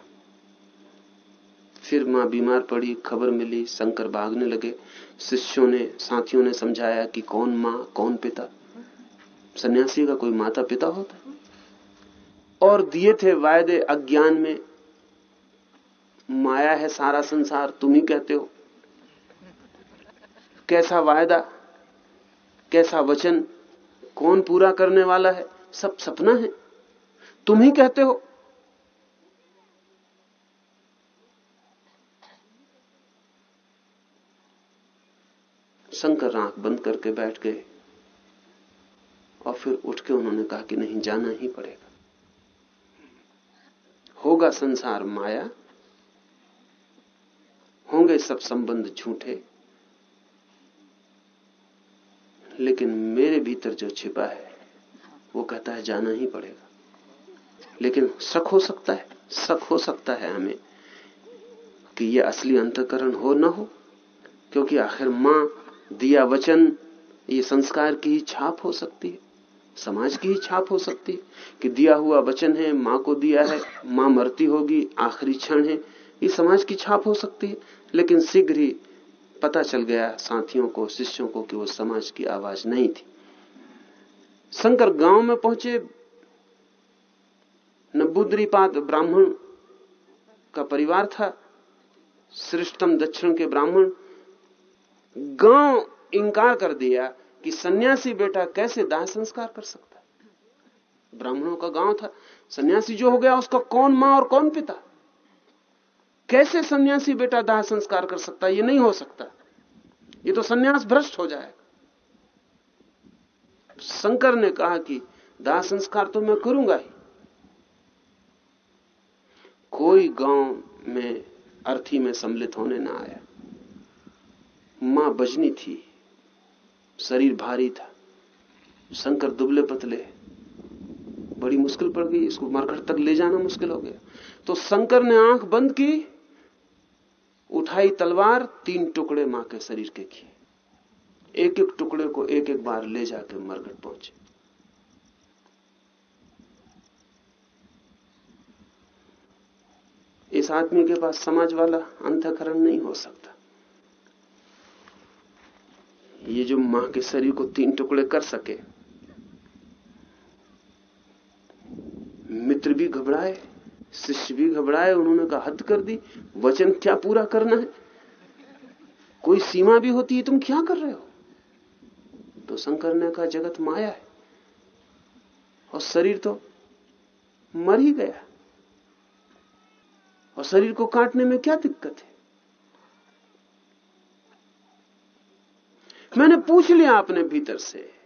फिर माँ बीमार पड़ी, खबर मिली, शंकर भागने लगे। शिष्यों ने, साथियों ने समझाया कि कौन माँ, कौन पिता? सन्यासी का कोई माता पिता होता? और दिए थे वायदे अज्ञान में, माया है सारा संसार, तुम ही कहते हो। कैसा वायदा, कैसा वचन, कौन पूरा करने वाला है, सब सपना है। तुम ही कहते हो। शंकर आँख बंद करके बैठ गए और फिर उठ के उन्होंने कहा कि नहीं, जाना ही पड़ेगा। होगा संसार माया, होंगे सब संबंध झूठे। लेकिन मेरे भीतर जो छिपा है, वो कहता है, जाना ही पड़ेगा। लेकिन शक हो सकता है, शक हो सकता है हमें कि ये असली अंतकरण हो ना हो, क्योंकि आखिर माँ, दिया वचन, ये संस्कार की ही छाप हो सकती है, समाज की ही छाप हो सकती है कि दिया हुआ वचन है, माँ को दिया है, माँ मरती होगी, आखिरी क्षण है, ये समाज की छाप हो सकती है, लेकिन शीघ्र ही पता चल गया साथियों को, शिष्यों को कि वो समाज की आवाज़ नहीं थी। शंकर गाँव में पहुँचे। नबुद्रीपाद ब्राह्मण का परिवार था। श्रेष्ठतम दक्षिण के ब्राह्मण। गाँव इंकार कर दिया कि सन्यासी बेटा कैसे दाह संस्कार कर सकता ब्राह्मणों का गाँव था। सन्यासी जो हो गया, उसका कौन माँ और कौन पिता? कैसे सन्यासी बेटा दाह संस्कार कर सकता ये नहीं हो सकता। ये तो सन्यास भ्रष्ट हो जाएगा। शंकर ने कहा कि दाह संस्कार तो मैं करूँगा ही। कोई गाँव में अर्थी में सम्मिलित होने ना आया। माँ बजनी थी, शरीर भारी था। शंकर दुबले पतले बड़ी मुश्किल पड़ गई, इसको मरघट तक ले जाना मुश्किल हो गया। तो शंकर ने आँख बंद की उठाई तलवार तीन टुकड़े माँ के शरीर के किए। एक एक टुकड़े को एक एक बार ले जाकर मरघट पहुँचे। इस आदमी के पास समाज वाला अंतकरण नहीं हो सकता। ये जो माँ के शरीर को तीन टुकड़े कर सके, मित्र भी घबराए शिष्य भी घबराए, उन्होंने कहा, हद कर दी, वचन क्या पूरा करना है? कोई सीमा भी होती है, तुम क्या कर रहे हो? तो शंकर ने कहा, जगत माया है। और शरीर तो मर ही गया। और शरीर को काटने में क्या दिक्कत है? मैंने पूछ लिया अपने भीतर से।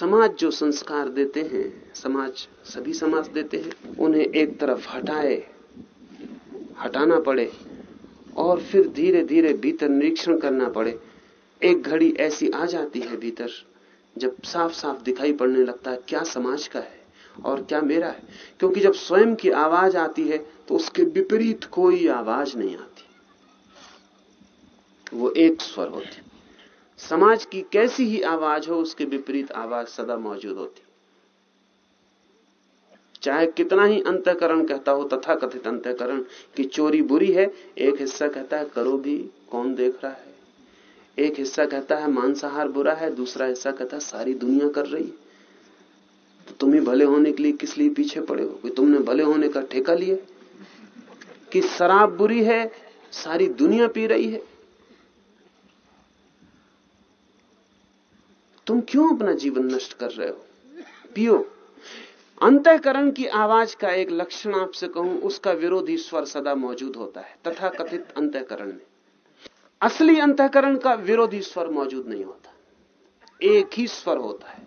समाज जो संस्कार देते हैं, समाज सभी समाज देते हैं, उन्हें एक तरफ़ हटाए, हटाना पड़े और फिर धीरे धीरे भीतर निरीक्षण करना पड़े। एक घड़ी ऐसी आ जाती है भीतर, जब साफ़ साफ़ दिखाई पड़ने लगता है, क्या समाज का है और क्या मेरा है? क्योंकि जब स्वयं की आवाज़ आती है तो उसके विपरीत कोई आवाज़ नहीं आती। वो एक स्वर होती समाज की कैसी ही आवाज़ हो, उसके विपरीत आवाज़ सदा मौजूद होती। चाहे कितना ही अंतकरण कहता हो तथा कथित अंतकरण कि चोरी बुरी है, एक हिस्सा कहता है, करो भी, कौन देख रहा है? एक हिस्सा कहता है, मांसाहार बुरा है, दूसरा हिस्सा कहता है, सारी दुनिया कर रही तो तुम्हें भले होने के लिए किस लिए पीछे पड़े हो? कि तुमने भले होने का ठेका लिया? कि शराब बुरी है, सारी दुनिया पी रही है? तुम क्यों अपना जीवन नष्ट कर रहे हो? पियो। अंतकरण की आवाज़ का एक लक्षण आपसे कहूँ, उसका विरोधी स्वर सदा मौजूद होता है तथा कथित अंतकरण में। असली अंतकरण का विरोधी स्वर मौजूद नहीं होता। एक ही स्वर होता है,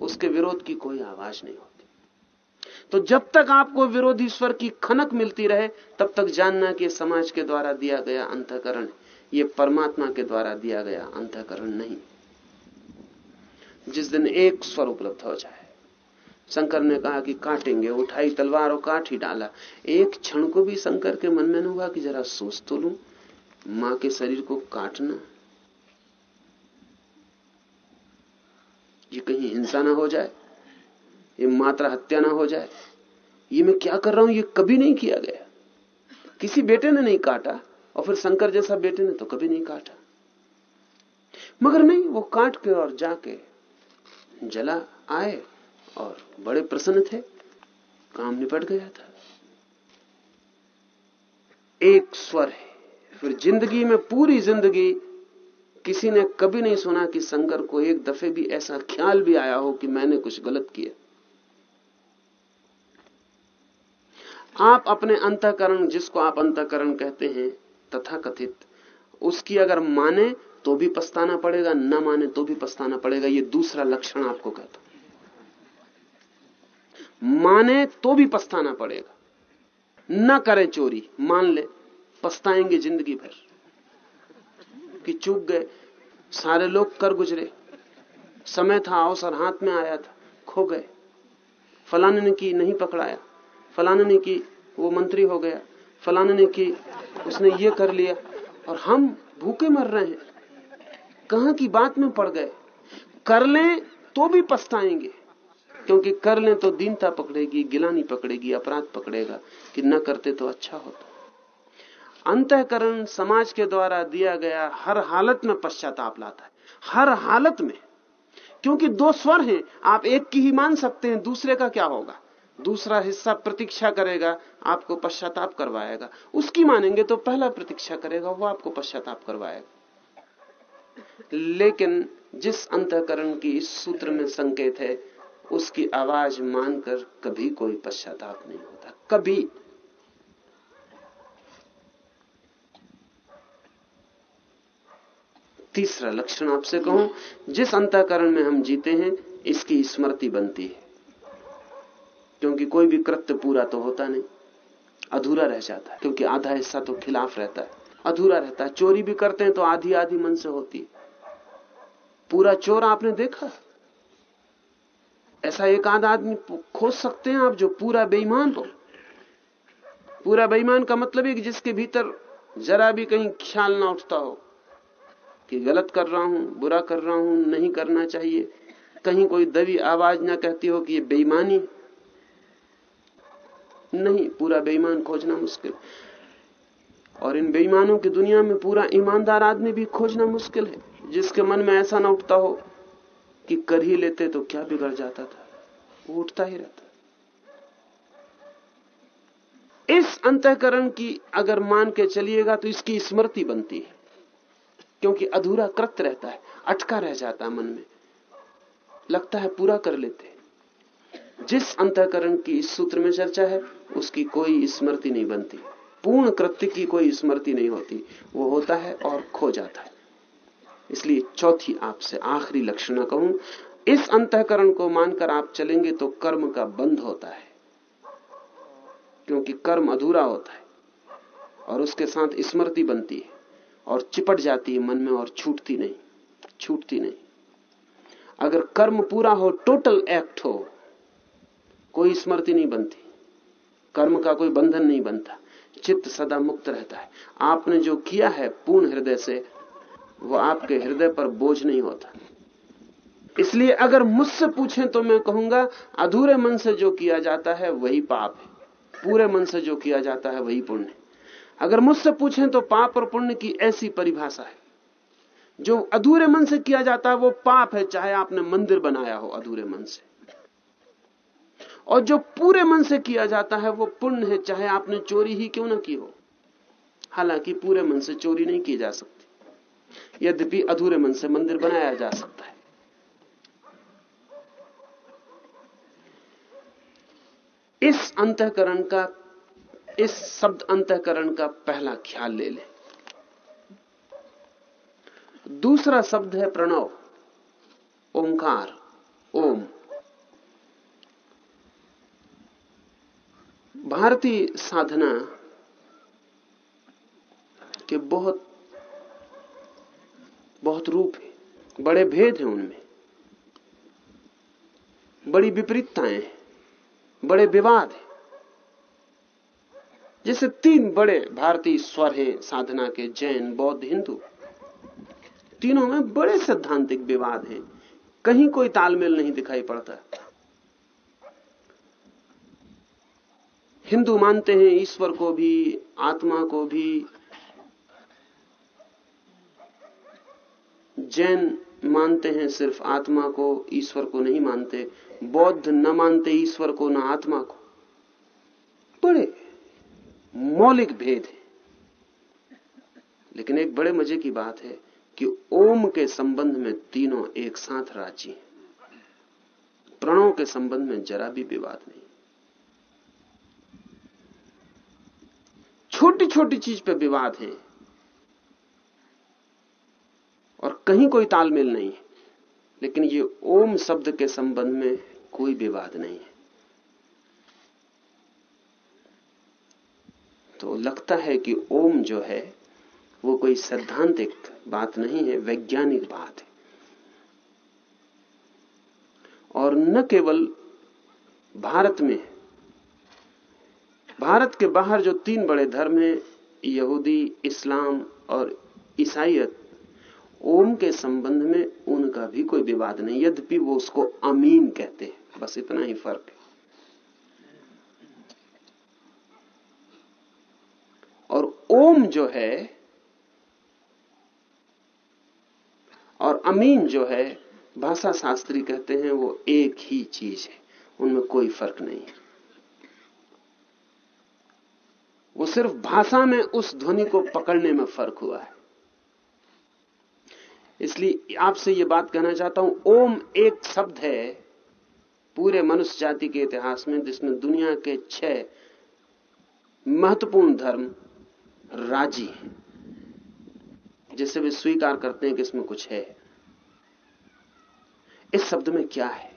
उसके विरोध की कोई आवाज़ नहीं होती। तो जब तक आपको विरोधी स्वर की खनक मिलती रहे, तब तक जानना कि समाज के द्वारा दिया गया अंतकरण, ये परमात्मा के द्वारा दिया गया अंतकरण नहीं। जिस दिन एक स्वर उपलब्ध हो जाए। शंकर ने कहा कि काटेंगे उठाई तलवार और काट ही डाला। एक क्षण को भी शंकर के मन में हुआ कि जरा सोच तो लू। माँ के शरीर को काटना। ये कहीं हिंसा ना हो जाए। ये मात्रा हत्या ना हो जाए। ये मैं क्या कर रहा हूँ? ये कभी नहीं किया गया। किसी बेटे ने नहीं काटा और फिर शंकर जैसा बेटे ने तो कभी नहीं काटा। मगर नहीं, वो काट के और जाके जला, आए और बड़े प्रसन्न थे। काम निपट गया था। एक स्वर है, फिर ज़िंदगी में पूरी ज़िंदगी किसी ने कभी नहीं सुना कि शंकर को एक दफे भी ऐसा ख्याल भी आया हो कि मैंने कुछ गलत किया। आप अपने अंतकरण, जिसको आप अंतकरण कहते हैं तथा कथित उसकी अगर माने तो भी पछताना पड़ेगा, न माने तो भी पछताना पड़ेगा, ये दूसरा लक्षण आपको कहता माने तो भी पछताना पड़ेगा। न करें चोरी, मान ले, पछताएँगे ज़िंदगी भर। कि चूक गए, सारे लोग कर गुजरे। समय था अवसर हाथ में आया था, खो गए। फलाने ने की नहीं पकड़ाया, फलाने ने की वो मंत्री हो गया, फलाने ने की उसने ये कर लिया। और हम भूखे मर रहे हैं। कहा की बात में पड़ गए? कर लें तो भी पछताएँगे। क्योंकि कर लें तो दीनता पकड़ेगी, गिलानी पकड़ेगी, अपराध पकड़ेगा कि न करते तो अच्छा होता। अंतकरण समाज के द्वारा दिया गया हर हालत में पश्चाताप लाता है। हर हालत में। क्योंकि दो स्वर हैं, आप एक की ही मान सकते हैं, दूसरे का क्या होगा? दूसरा हिस्सा प्रतीक्षा करेगा, आपको पश्चाताप करवाएगा। उसकी मानेंगे तो पहला प्रतीक्षा करेगा, वो आपको पश्चाताप करवाएगा। लेकिन जिस अंतकरण की इस सूत्र में संकेत है, उसकी आवाज़ मानकर कभी कोई पश्चाताप नहीं होता। कभी। तीसरा लक्षण आपसे कहूँ, जिस अंतकरण में हम जीते हैं, इसकी स्मृति बनती है। क्योंकि कोई भी कृत्य पूरा तो होता नहीं। अधूरा रह जाता है, क्योंकि आधा हिस्सा तो खिलाफ रहता है। अधूरा रहता है। चोरी भी करते हैं तो आधी आधी मन से होती है। पूरा चोर आपने देखा? ऐसा एक आध आदमी खोज सकते हैं आप जो पूरा बेईमान हो। पूरा बेईमान का मतलब है कि जिसके भीतर जरा भी कहीं ख्याल ना उठता हो कि गलत कर रहा हूँ, बुरा कर रहा हूँ, नहीं करना चाहिए। कहीं कोई दबी आवाज़ ना कहती हो कि ये बेईमानी नहीं, पूरा बेईमान खोजना मुश्किल। और इन बेईमानों की दुनिया में पूरा ईमानदार आदमी भी खोजना मुश्किल है। जिसके मन में ऐसा ना उठता हो कि कर ही लेते तो क्या बिगड़ जाता था? वो उठता ही रहता। इस अंतकरण की अगर मान के चलिएगा तो इसकी स्मृति बनती है, क्योंकि अधूरा कृत रहता है, अटका रह जाता है मन में। लगता है पूरा कर लेते जिस अंतकरण की इस सूत्र में चर्चा है, उसकी कोई स्मृति नहीं बनती। पूर्ण कृत्य की कोई स्मृति नहीं होती। वो होता है और खो जाता है। इसलिए चौथी आपसे आखिरी लक्षण कहूँ, इस अंतकरण को मानकर आप चलेंगे तो कर्म का बंध होता है। क्योंकि कर्म अधूरा होता है और उसके साथ स्मृति बनती है और चिपट जाती है मन में और छूटती नहीं छूटती नहीं। अगर कर्म पूरा हो टोटल एक्ट हो, कोई स्मृति नहीं बनती, कर्म का कोई बंधन नहीं बनता, चित्त सदा मुक्त रहता है। आपने जो किया है पूर्ण हृदय से वो आपके हृदय पर बोझ नहीं होता। इसलिए अगर मुझसे पूछें तो मैं कहूँगा, अधूरे मन से जो किया जाता है वही पाप है। पूरे मन से जो किया जाता है वही पुण्य अगर मुझसे पूछें तो पाप और पुण्य की ऐसी परिभाषा है। जो अधूरे मन से किया जाता है वो पाप है, चाहे आपने मंदिर बनाया हो अधूरे मन से। और जो पूरे मन से किया जाता है वो पुण्य है, चाहे आपने चोरी ही क्यों ना की हो। हालाँकि पूरे मन से चोरी नहीं की जा सकती। यद्यपि अधूरे मन से मंदिर बनाया जा सकता है। इस अंतकरण का, इस शब्द अंतकरण का पहला ख्याल ले लें। दूसरा शब्द है प्रणव, ओंकार, ओम। भारतीय साधना के बहुत बहुत रूप है, बड़े भेद हैं उनमें। बड़ी विपरीतताएँ हैं, बड़े विवाद हैं। जैसे तीन बड़े भारतीय स्वर हैं साधना के जैन, बौद्ध, हिंदू। तीनों में बड़े सैद्धांतिक विवाद हैं, कहीं कोई तालमेल नहीं दिखाई पड़ता। हिंदू मानते हैं ईश्वर को भी, आत्मा को भी जैन मानते हैं सिर्फ़ आत्मा को, ईश्वर को नहीं मानते। बौद्ध न मानते ईश्वर को, न आत्मा को। बड़े मौलिक भेद है। लेकिन एक बड़े मज़े की बात है कि ओम के संबंध में तीनों एक साथ राज़ी हैं। प्रणव के संबंध में जरा भी विवाद नहीं। छोटी छोटी चीज़ पे विवाद है। और कहीं कोई तालमेल नहीं है। लेकिन ये ओम शब्द के संबंध में कोई विवाद नहीं है। तो लगता है कि ओम जो है, वो कोई सैद्धांतिक बात नहीं है, वैज्ञानिक बात है। और न केवल भारत में भारत के बाहर जो तीन बड़े धर्म हैं, यहूदी, इस्लाम और ईसाइत ओम के संबंध में उनका भी कोई विवाद नहीं, यद्यपि वो उसको अमीन कहते हैं। बस इतना ही फ़र्क है। और ओम जो है, और अमीन जो है, भाषा शास्त्री कहते हैं, वो एक ही चीज़ है। उनमें कोई फ़र्क नहीं है। वो सिर्फ़ भाषा में उस ध्वनि को पकड़ने में फ़र्क हुआ है। इसलिए आपसे ये बात कहना चाहता हूँ, ओम एक शब्द है पूरे मनुष्य जाति के इतिहास में, जिसमें दुनिया के छह महत्वपूर्ण धर्म राज़ी हैं। जिसे वे स्वीकार करते हैं कि इसमें कुछ है। इस शब्द में क्या है?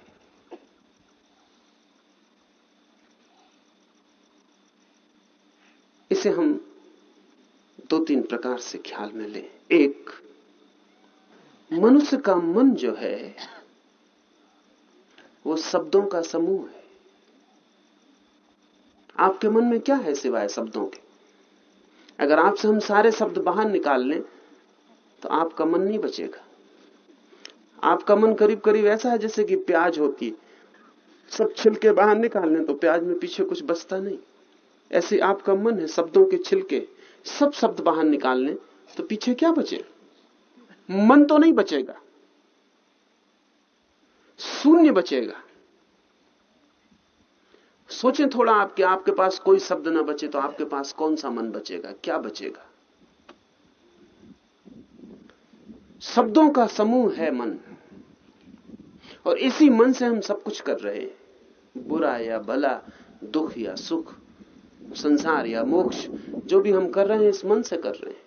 इसे हम दो तीन प्रकार से ख्याल में लें। एक मनुष्य का मन जो है, वो शब्दों का समूह है। आपके मन में क्या है सिवाय शब्दों के? अगर आपसे हम सारे शब्द बाहर निकाल लें तो आपका मन नहीं बचेगा। आपका मन करीब करीब ऐसा है जैसे कि प्याज होती सब छिलके बाहर निकाल लें तो प्याज में पीछे कुछ बचता नहीं। ऐसे आपका मन है शब्दों के छिलके। सब शब्द बाहर निकाल लें तो पीछे क्या बचे? मन तो नहीं बचेगा। शून्य बचेगा। सोचें थोड़ा आपके आपके पास कोई शब्द ना बचे तो आपके पास कौन सा मन बचेगा? क्या बचेगा? शब्दों का समूह है मन। और इसी मन से हम सब कुछ कर रहे हैं। बुरा या भला, दुख या सुख, संसार या मोक्ष, जो भी हम कर रहे हैं, इस मन से कर रहे हैं।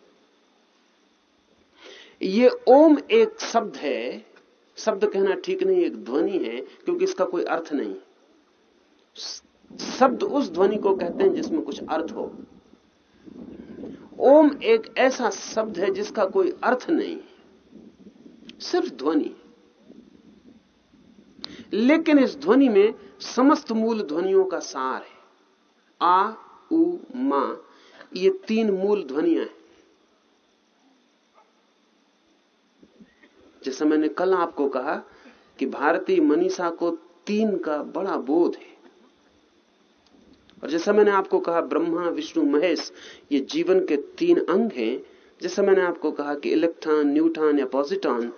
ये ओम एक शब्द है। शब्द कहना ठीक नहीं, एक ध्वनि है, क्योंकि इसका कोई अर्थ नहीं। शब्द उस ध्वनि को कहते हैं जिसमें कुछ अर्थ हो। ओम एक ऐसा शब्द है जिसका कोई अर्थ नहीं। सिर्फ़ ध्वनि। लेकिन इस ध्वनि में समस्त मूल ध्वनियों का सार है। आ, उ, मा। ये तीन मूल ध्वनियाँ हैं। जैसा मैंने कल आपको कहा कि भारतीय मनीषा को तीन का बड़ा बोध है। और जैसा मैंने आपको कहा, ब्रह्मा, विष्णु, महेश, ये जीवन के तीन अंग हैं। जैसा मैंने आपको कहा कि इलेक्ट्रॉन, न्यूट्रॉन या पॉजिट्रॉन,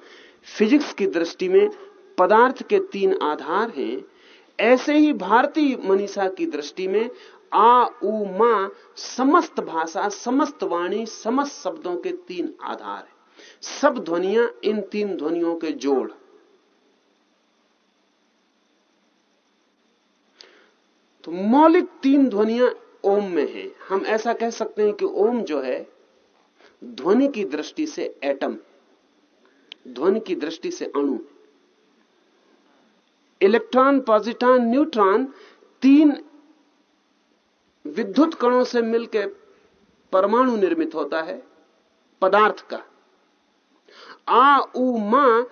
फिजिक्स की दृष्टि में पदार्थ के तीन आधार हैं। ऐसे ही भारतीय मनीषा की दृष्टि में आ, उ, मा, समस्त भाषा, समस्त वाणी, समस्त शब्दों के तीन आधार सब ध्वनियाँ इन तीन ध्वनियों के जोड़। तो मौलिक तीन ध्वनियाँ ओम में है। हम ऐसा कह सकते हैं कि ओम जो है, ध्वनि की दृष्टि से एटम ध्वनि की दृष्टि से अणु इलेक्ट्रॉन, पॉजिट्रॉन, न्यूट्रॉन तीन विद्युत कणों से मिलकर परमाणु निर्मित होता है, पदार्थ का। आ, उ, मा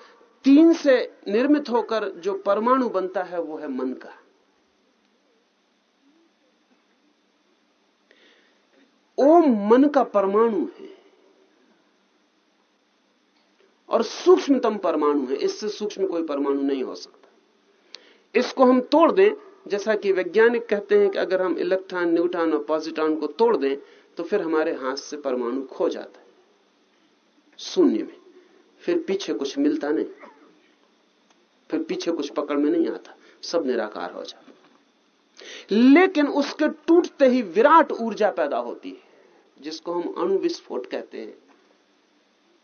तीन से निर्मित होकर जो परमाणु बनता है, वो है मन का। ओम मन का परमाणु है और सूक्ष्मतम परमाणु है। इससे सूक्ष्म कोई परमाणु नहीं हो सकता। इसको हम तोड़ दें, जैसा कि वैज्ञानिक कहते हैं कि अगर हम इलेक्ट्रॉन, न्यूट्रॉन और पॉजिट्रॉन को तोड़ दें तो फिर हमारे हाथ से परमाणु खो जाता है। शून्य में। फिर पीछे कुछ मिलता नहीं। फिर पीछे कुछ पकड़ में नहीं आता। सब निराकार हो जाता। लेकिन उसके टूटते ही विराट ऊर्जा पैदा होती है, जिसको हम अणु विस्फोट कहते हैं।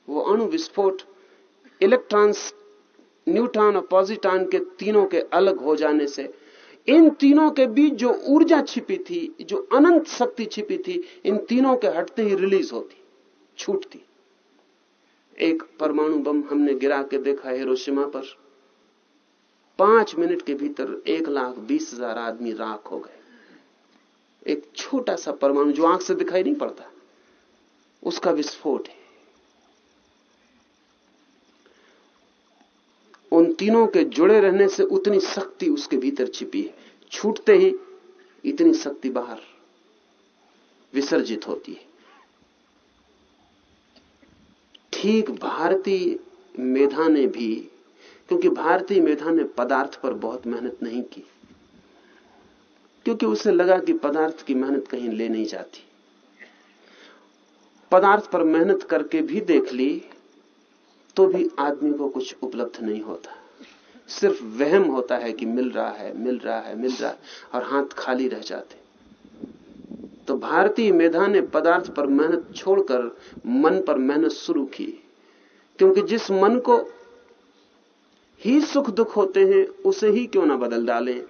वो अणु विस्फोट इलेक्ट्रॉन्स, न्यूट्रॉन और पॉजिट्रॉन के तीनों के अलग हो जाने से, इन तीनों के बीच जो ऊर्जा छिपी थी, जो अनंत शक्ति छिपी थी, इन तीनों के हटते ही रिलीज़ होती, छूटती। एक परमाणु बम हमने गिरा के देखा हिरोशिमा पर। पाँच मिनट के भीतर एक लाख बीस हज़ार आदमी राख हो गए। एक छोटा सा परमाणु जो आँख से दिखाई नहीं पड़ता, उसका विस्फोट है। उन तीनों के जुड़े रहने से उतनी शक्ति उसके भीतर छिपी है। छूटते ही इतनी शक्ति बाहर विसर्जित होती है। ठीक भारतीय मेधा ने भी, क्योंकि भारतीय मेधा ने पदार्थ पर बहुत मेहनत नहीं की। क्योंकि उसे लगा कि पदार्थ की मेहनत कहीं ले नहीं जाती। पदार्थ पर मेहनत करके भी देख ली तो भी आदमी को कुछ उपलब्ध नहीं होता। सिर्फ़ वहम होता है कि मिल रहा है, मिल रहा है, मिल रहा है, और हाथ खाली रह जाते। भारतीय मेधा ने पदार्थ पर मेहनत छोड़कर मन पर मेहनत शुरू की। क्योंकि जिस मन को ही सुख दुख होते हैं, उसे ही क्यों ना बदल डालें?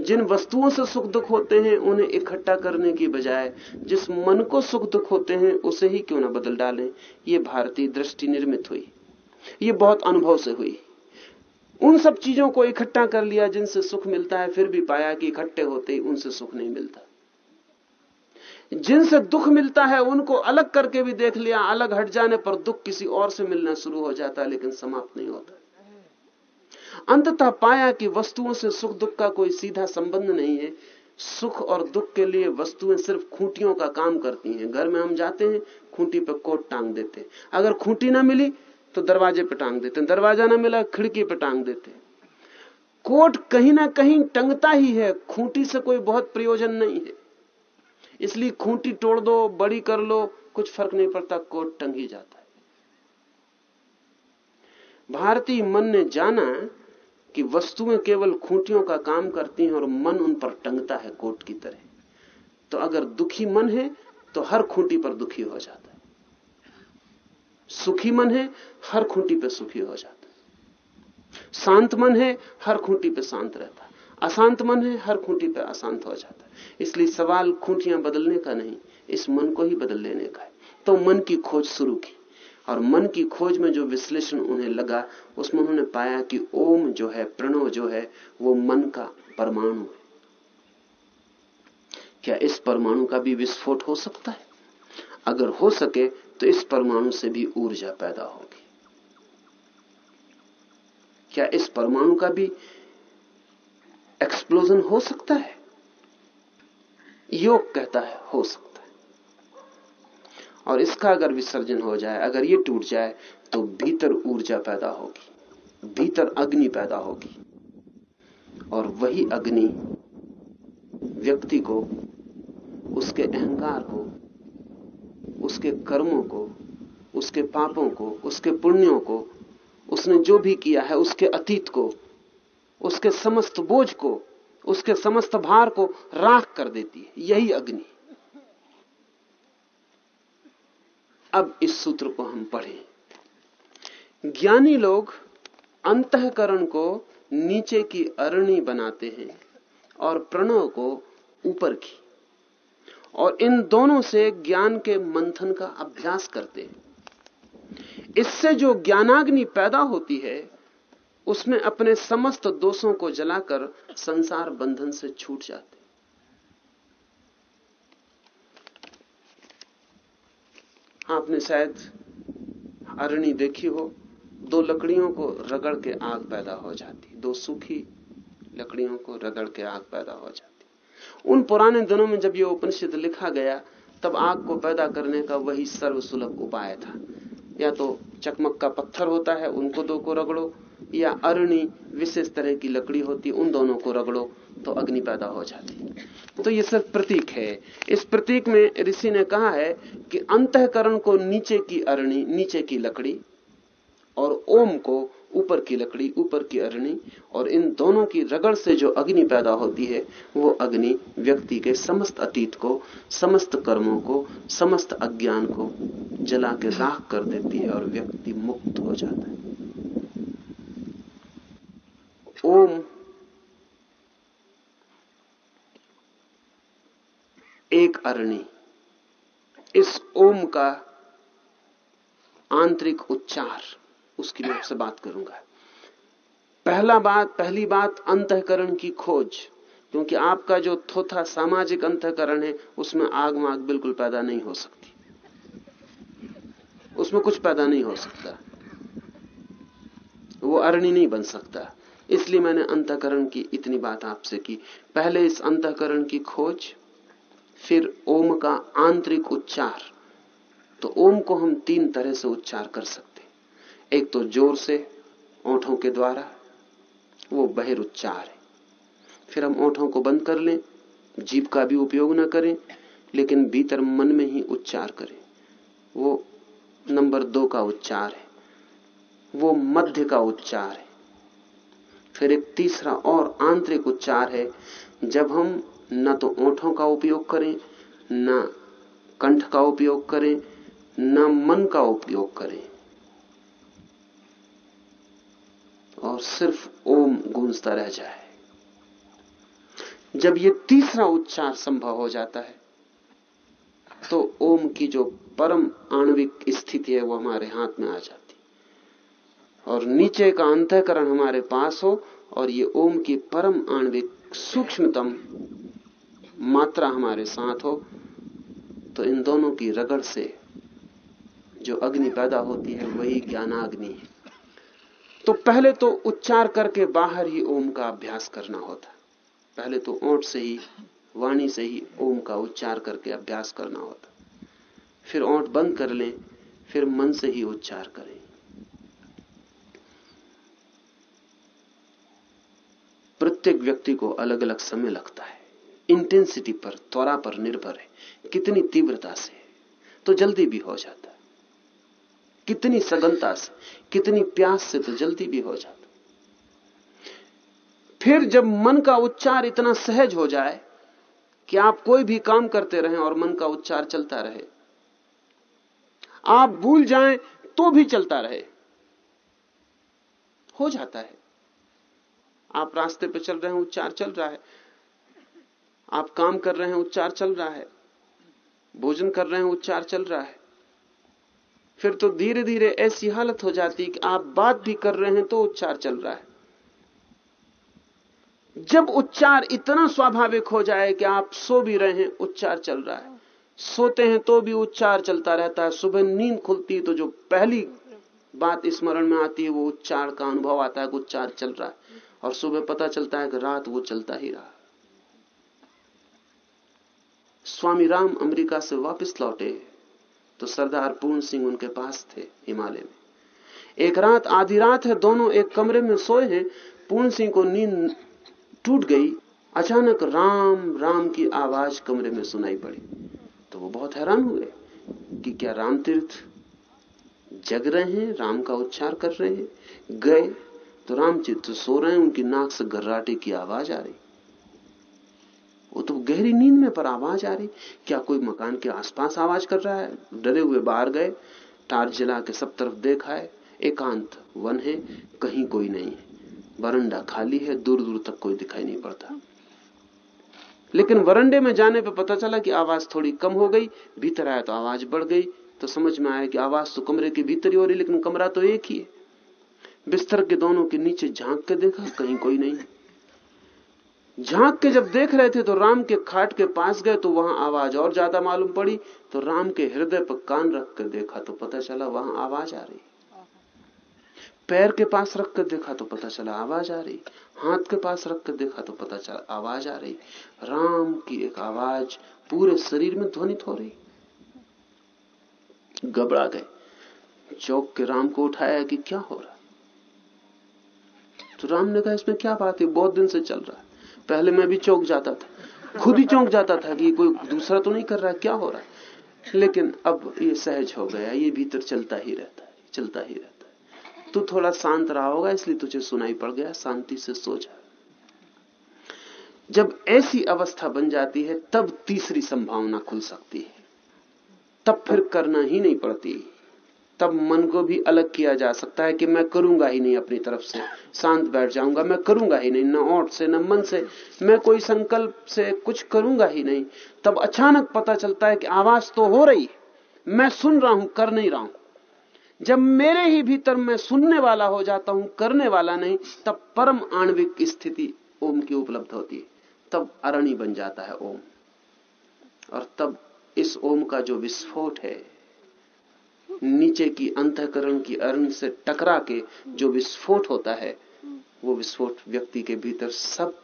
जिन वस्तुओं से सुख दुख होते हैं, उन्हें इकट्ठा करने की बजाय जिस मन को सुख दुख होते हैं, उसे ही क्यों ना बदल डालें? ये भारतीय दृष्टि निर्मित हुई। ये बहुत अनुभव से हुई। उन सब चीज़ों को इकट्ठा कर लिया जिनसे सुख मिलता है, फिर भी पाया कि इकट्ठे होते ही उनसे सुख नहीं मिलता। जिनसे दुख मिलता है, उनको अलग करके भी देख लिया, अलग हट जाने पर दुख किसी और से मिलना शुरू हो जाता है, लेकिन समाप्त नहीं होता। अंततः पाया कि वस्तुओं से सुख दुख का कोई सीधा संबंध नहीं है। सुख और दुख के लिए वस्तुएँ सिर्फ़ खूंटियों का काम करती हैं। घर में हम जाते हैं, खूंटी पर कोट टांग देते हैं। अगर खूंटी ना मिली तो दरवाजे पे टांग देते दरवाज़ा ना मिला, खिड़की पे टांग देते कोट कहीं ना कहीं टंगता ही है। खूंटी से कोई बहुत प्रयोजन नहीं है। इसलिए खूंटी तोड़ दो, बड़ी कर लो, कुछ फ़र्क नहीं पड़ता, कोट टंग जाता है। भारतीय मन ने जाना कि वस्तुएँ केवल खूंटियों का काम करती हैं और मन उन पर टंगता है कोट की तरह। तो अगर दुखी मन है तो हर खूंटी पर दुखी हो जाता है। सुखी मन है, हर खूंटी पर सुखी हो जाता है। शांत मन है, हर खूंटी पर शांत रहता है। अशांत मन है, हर खूंटी पर अशांत हो जाता है। इसलिए सवाल खूंटियाँ बदलने का नहीं, इस मन को ही बदल लेने का है। तो मन की खोज शुरू की। और मन की खोज में जो विश्लेषण उन्हें लगा, उसमें उन्होंने पाया कि ओम जो है, प्रणव जो है, वो मन का परमाणु है। क्या इस परमाणु का भी विस्फोट हो सकता है? अगर हो सके तो इस परमाणु से भी ऊर्जा पैदा होगी। क्या इस परमाणु का भी एक्सप्लोजन हो सकता है? योग कहता है, हो सकता है। और इसका अगर विसर्जन हो जाए, अगर ये टूट जाए तो भीतर ऊर्जा पैदा होगी, भीतर अग्नि पैदा होगी। और वही अग्नि व्यक्ति को, उसके अहंकार को, उसके कर्मों को, उसके पापों को, उसके पुण्यों को, उसने जो भी किया है, उसके अतीत को उसके समस्त बोझ को, उसके समस्त भार को राख कर देती है। यही अग्नि। अब इस सूत्र को हम पढ़ें। ज्ञानी लोग अंतकरण को नीचे की अरणी बनाते हैं और प्रणव को ऊपर की। और इन दोनों से ज्ञान के मंथन का अभ्यास करते हैं। इससे जो ज्ञानाग्नि पैदा होती है उसमें अपने समस्त दोषों को जलाकर संसार बंधन से छूट जाते। आपने शायद अरणी देखी हो, दो लकड़ियों को रगड़ के आग पैदा हो जाती, दो सूखी लकड़ियों को रगड़ के आग पैदा हो जाती। उन पुराने दिनों में जब ये उपनिषद लिखा गया, तब आग को पैदा करने का वही सर्वसुलभ उपाय था। या तो चकमक का पत्थर होता है, उनको दो को रगड़ो या अरणी विशेष तरह की लकड़ी होती, उन दोनों को रगड़ो तो अग्नि पैदा हो जाती। तो ये सब प्रतीक है। इस प्रतीक में ऋषि ने कहा है कि अंतकरण को नीचे की अरणी, नीचे की लकड़ी, और ओम को ऊपर की लकड़ी, ऊपर की अरणी, और इन दोनों की रगड़ से जो अग्नि पैदा होती है, वो अग्नि व्यक्ति के समस्त अतीत को, समस्त कर्मों को, समस्त अज्ञान को जला के राख कर देती है, और व्यक्ति मुक्त हो जाता है। ओम एक अरणी इस ओम का आंतरिक उच्चार, उसकी मैं आपसे बात करूँगा। पहला बात, पहली बात अंतकरण की खोज, क्योंकि आपका जो थोथा सामाजिक अंतकरण है, उसमें आग माग बिल्कुल पैदा नहीं हो सकती। उसमें कुछ पैदा नहीं हो सकता। वो अरणी नहीं बन सकता। इसलिए मैंने अंतकरण की इतनी बात आपसे की। पहले इस अंतकरण की खोज, फिर ओम का आंतरिक उच्चार। तो ओम को हम तीन तरह से उच्चार कर सकते एक तो ज़ोर से, ओठों के द्वारा, वो बहिर उच्चार है। फिर हम ओठों को बंद कर लें जीप का भी उपयोग न करें, लेकिन भीतर मन में ही उच्चार करें। वो नंबर दो का उच्चार है। वो मध्य का उच्चार है। फिर एक तीसरा और आंतरिक उच्चार है, जब हम न तो ओठों का उपयोग करें, न कंठ का उपयोग करें, न मन का उपयोग करें। और सिर्फ़ ओम गूंजता रह जाए। जब ये तीसरा उच्चार संभव हो जाता है तो ओम की जो परम आणविक स्थिति है, वो हमारे हाथ में आ जाती और नीचे का अंतकरण हमारे पास हो और ये ओम की परम आणविक सूक्ष्मतम मात्रा हमारे साथ हो तो इन दोनों की रगड़ से जो अग्नि पैदा होती है, वही ज्ञानाग्नि है। तो पहले तो उच्चार करके बाहर ही ओम का अभ्यास करना होता। पहले तो ओंठ से ही, वाणी से ही ओम का उच्चार करके अभ्यास करना होता। फिर ओंठ बंद कर लें, फिर मन से ही उच्चार करें। प्रत्येक व्यक्ति को अलग अलग समय लगता है। इंटेंसिटी पर, त्वरा पर निर्भर है। कितनी तीव्रता से? तो जल्दी भी हो जाता है। कितनी सघनता से? कितनी प्यास से तो जल्दी भी हो जाता फिर जब मन का उच्चार इतना सहज हो जाए कि आप कोई भी काम करते रहें और मन का उच्चार चलता रहे, आप भूल जाएँ तो भी चलता रहे। हो जाता है। आप रास्ते पे चल रहे हैं, उच्चार चल रहा है। आप काम कर रहे हैं, उच्चार चल रहा है। भोजन कर रहे हैं, उच्चार चल रहा है। फिर तो धीरे धीरे ऐसी हालत हो जाती कि आप बात भी कर रहे हैं तो उच्चार चल रहा है। जब उच्चार इतना स्वाभाविक हो जाए कि आप सो भी रहे हैं, उच्चार चल रहा है। सोते हैं तो भी उच्चार चलता रहता है। सुबह नींद खुलती तो जो पहली बात स्मरण में आती है, वो उच्चार का अनुभव आता है उच्चार चल रहा है। और सुबह पता चलता है कि रात वो चलता ही रहा। स्वामी राम अमेरिका से वापस लौटे तो सरदार पूर्ण सिंह उनके पास थे हिमालय में। एक रात, आधी रात है, दोनों एक कमरे में सोए हैं। पूर्ण सिंह को नींद टूट गई। अचानक राम राम की आवाज़ कमरे में सुनाई पड़ी। तो वो बहुत हैरान हुए कि क्या राम तीर्थ जग रहे हैं, राम का उच्चार कर रहे हैं। गए तो रामचित्र सो रहे हैं, उनकी नाक से गर्राटे की आवाज़ आ रही। वो तो गहरी नींद में पर आवाज़ आ रही। क्या कोई मकान के आसपास आवाज़ कर रहा है? डरे हुए बाहर गए टार जला के सब तरफ़ देखा है। एकांत वन है, कहीं कोई नहीं है। वरंडा खाली है दूर दूर तक कोई दिखाई नहीं पड़ता। लेकिन वरंडे में जाने पर पता चला कि आवाज़ थोड़ी कम हो गई, भीतर आया तो आवाज़ बढ़ गई। तो समझ में आया कि आवाज़ तो कमरे के भीतर ही हो रही, लेकिन कमरा तो एक ही है। बिस्तर के दोनों के नीचे झाँक के देखा, कहीं कोई नहीं। झाँक के जब देख रहे थे तो राम के खाट के पास गए तो वहाँ आवाज़ और ज़्यादा मालूम पड़ी। तो राम के हृदय पर कान रख कर देखा तो पता चला वहाँ आवाज़ आ रही। पैर के पास रख कर देखा तो पता चला आवाज़ आ रही। हाथ के पास रख कर देखा तो पता चला आवाज़ आ रही। राम की एक आवाज़ पूरे शरीर में ध्वनित हो रही। घबरा गए। चौक के राम को उठाया कि क्या हो रहा तो राम ने कहा, इसमें क्या बात है? बहुत दिन से चल रहा है। पहले मैं भी चौंक जाता था। खुद ही चौंक जाता था कि कोई दूसरा तो नहीं कर रहा क्या हो रहा है? लेकिन अब ये सहज हो गया, ये भीतर चलता ही रहता है, चलता ही रहता है। तू थोड़ा शांत रहा होगा, इसलिए तुझे सुनाई पड़ गया, शांति से सो जा। जब ऐसी अवस्था बन जाती है, तब तीसरी संभावना खुल सकती है। तब फिर करना ही नहीं पड़ती। तब मन को भी अलग किया जा सकता है कि मैं करूँगा ही नहीं अपनी तरफ़ से। शांत बैठ जाऊँगा, मैं करूँगा ही नहीं, न ओट से, न मन से। मैं कोई संकल्प से कुछ करूँगा ही नहीं। तब अचानक पता चलता है कि आवाज़ तो हो रही मैं सुन रहा हूँ, कर नहीं रहा हूँ। जब मेरे ही भीतर मैं सुनने वाला हो जाता हूँ, करने वाला नहीं, तब परम आणविक स्थिति ओम की उपलब्ध होती है। तब अरणी बन जाता है ओम। और तब इस ओम का जो विस्फोट है नीचे की अंतकरण की अरण से टकरा के जो विस्फोट होता है, वो विस्फोट व्यक्ति के भीतर सब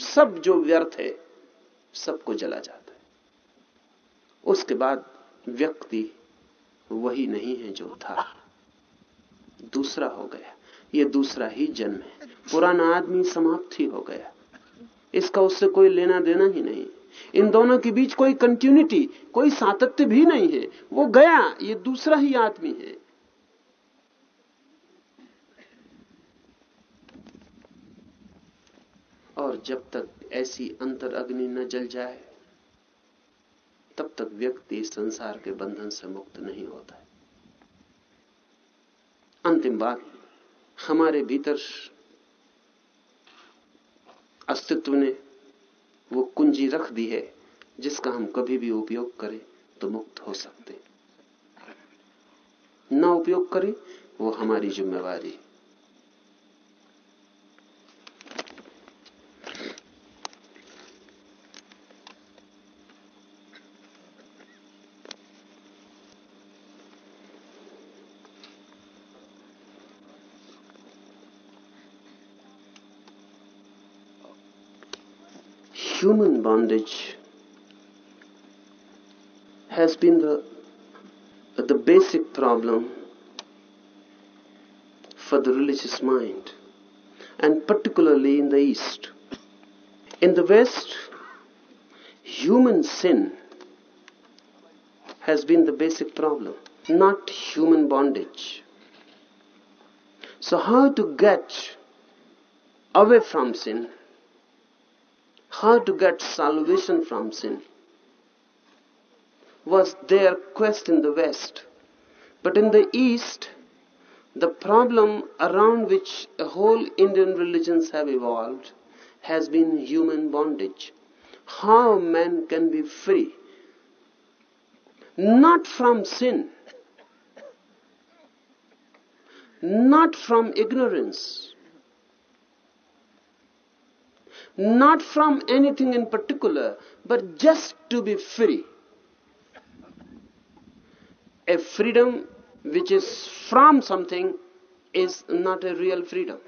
सब जो व्यर्थ है, सबको जला जाता है। उसके बाद व्यक्ति वही नहीं है जो था। दूसरा हो गया। ये दूसरा ही जन्म है। पुराना आदमी समाप्त ही हो गया। इसका उससे कोई लेना देना ही नहीं। इन दोनों के बीच कोई कंटिन्यूटी कोई सातत्य भी नहीं है। वो गया, ये दूसरा ही आदमी है। और जब तक ऐसी अंतर अग्नि न जल जाए, तब तक व्यक्ति संसार के बंधन से मुक्त नहीं होता है। अंतिम बात, हमारे भीतर अस्तित्व ने वो कुंजी रख दी है, जिसका हम कभी भी उपयोग करें तो मुक्त हो सकते ना उपयोग करें, वो हमारी जिम्मेवारी है। Human bondage has been the, the basic problem for the religious mind, and particularly in the East. In the West, human sin has been the basic problem, not human bondage. So, how to get away from sin, how to get salvation from sin, was their quest in the West. But in the East, the problem around which the whole Indian religions have evolved has been human bondage. How man can be free, not from sin, not from ignorance, not from anything in particular, but just to be free. A freedom which is from something is not a real freedom.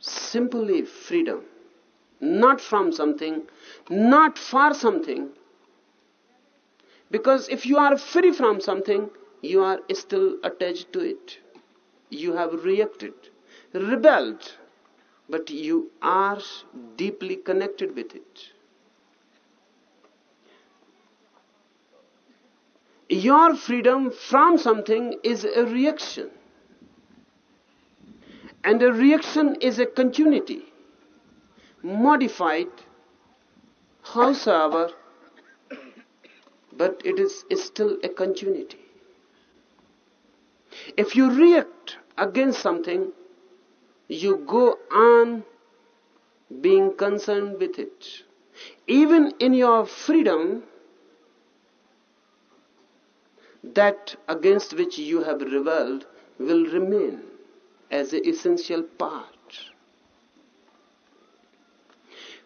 Simply freedom, not from something, not for something. Because if you are free from something, you are still attached to it. You have reacted, rebelled, but you are deeply connected with it. your freedom from something is a reaction. And a reaction is a continuity, modified, howsoever, but it is still a continuity. If you react against something, you go on being concerned with it. Even in your freedom, that against which you have rebelled will remain as an essential part.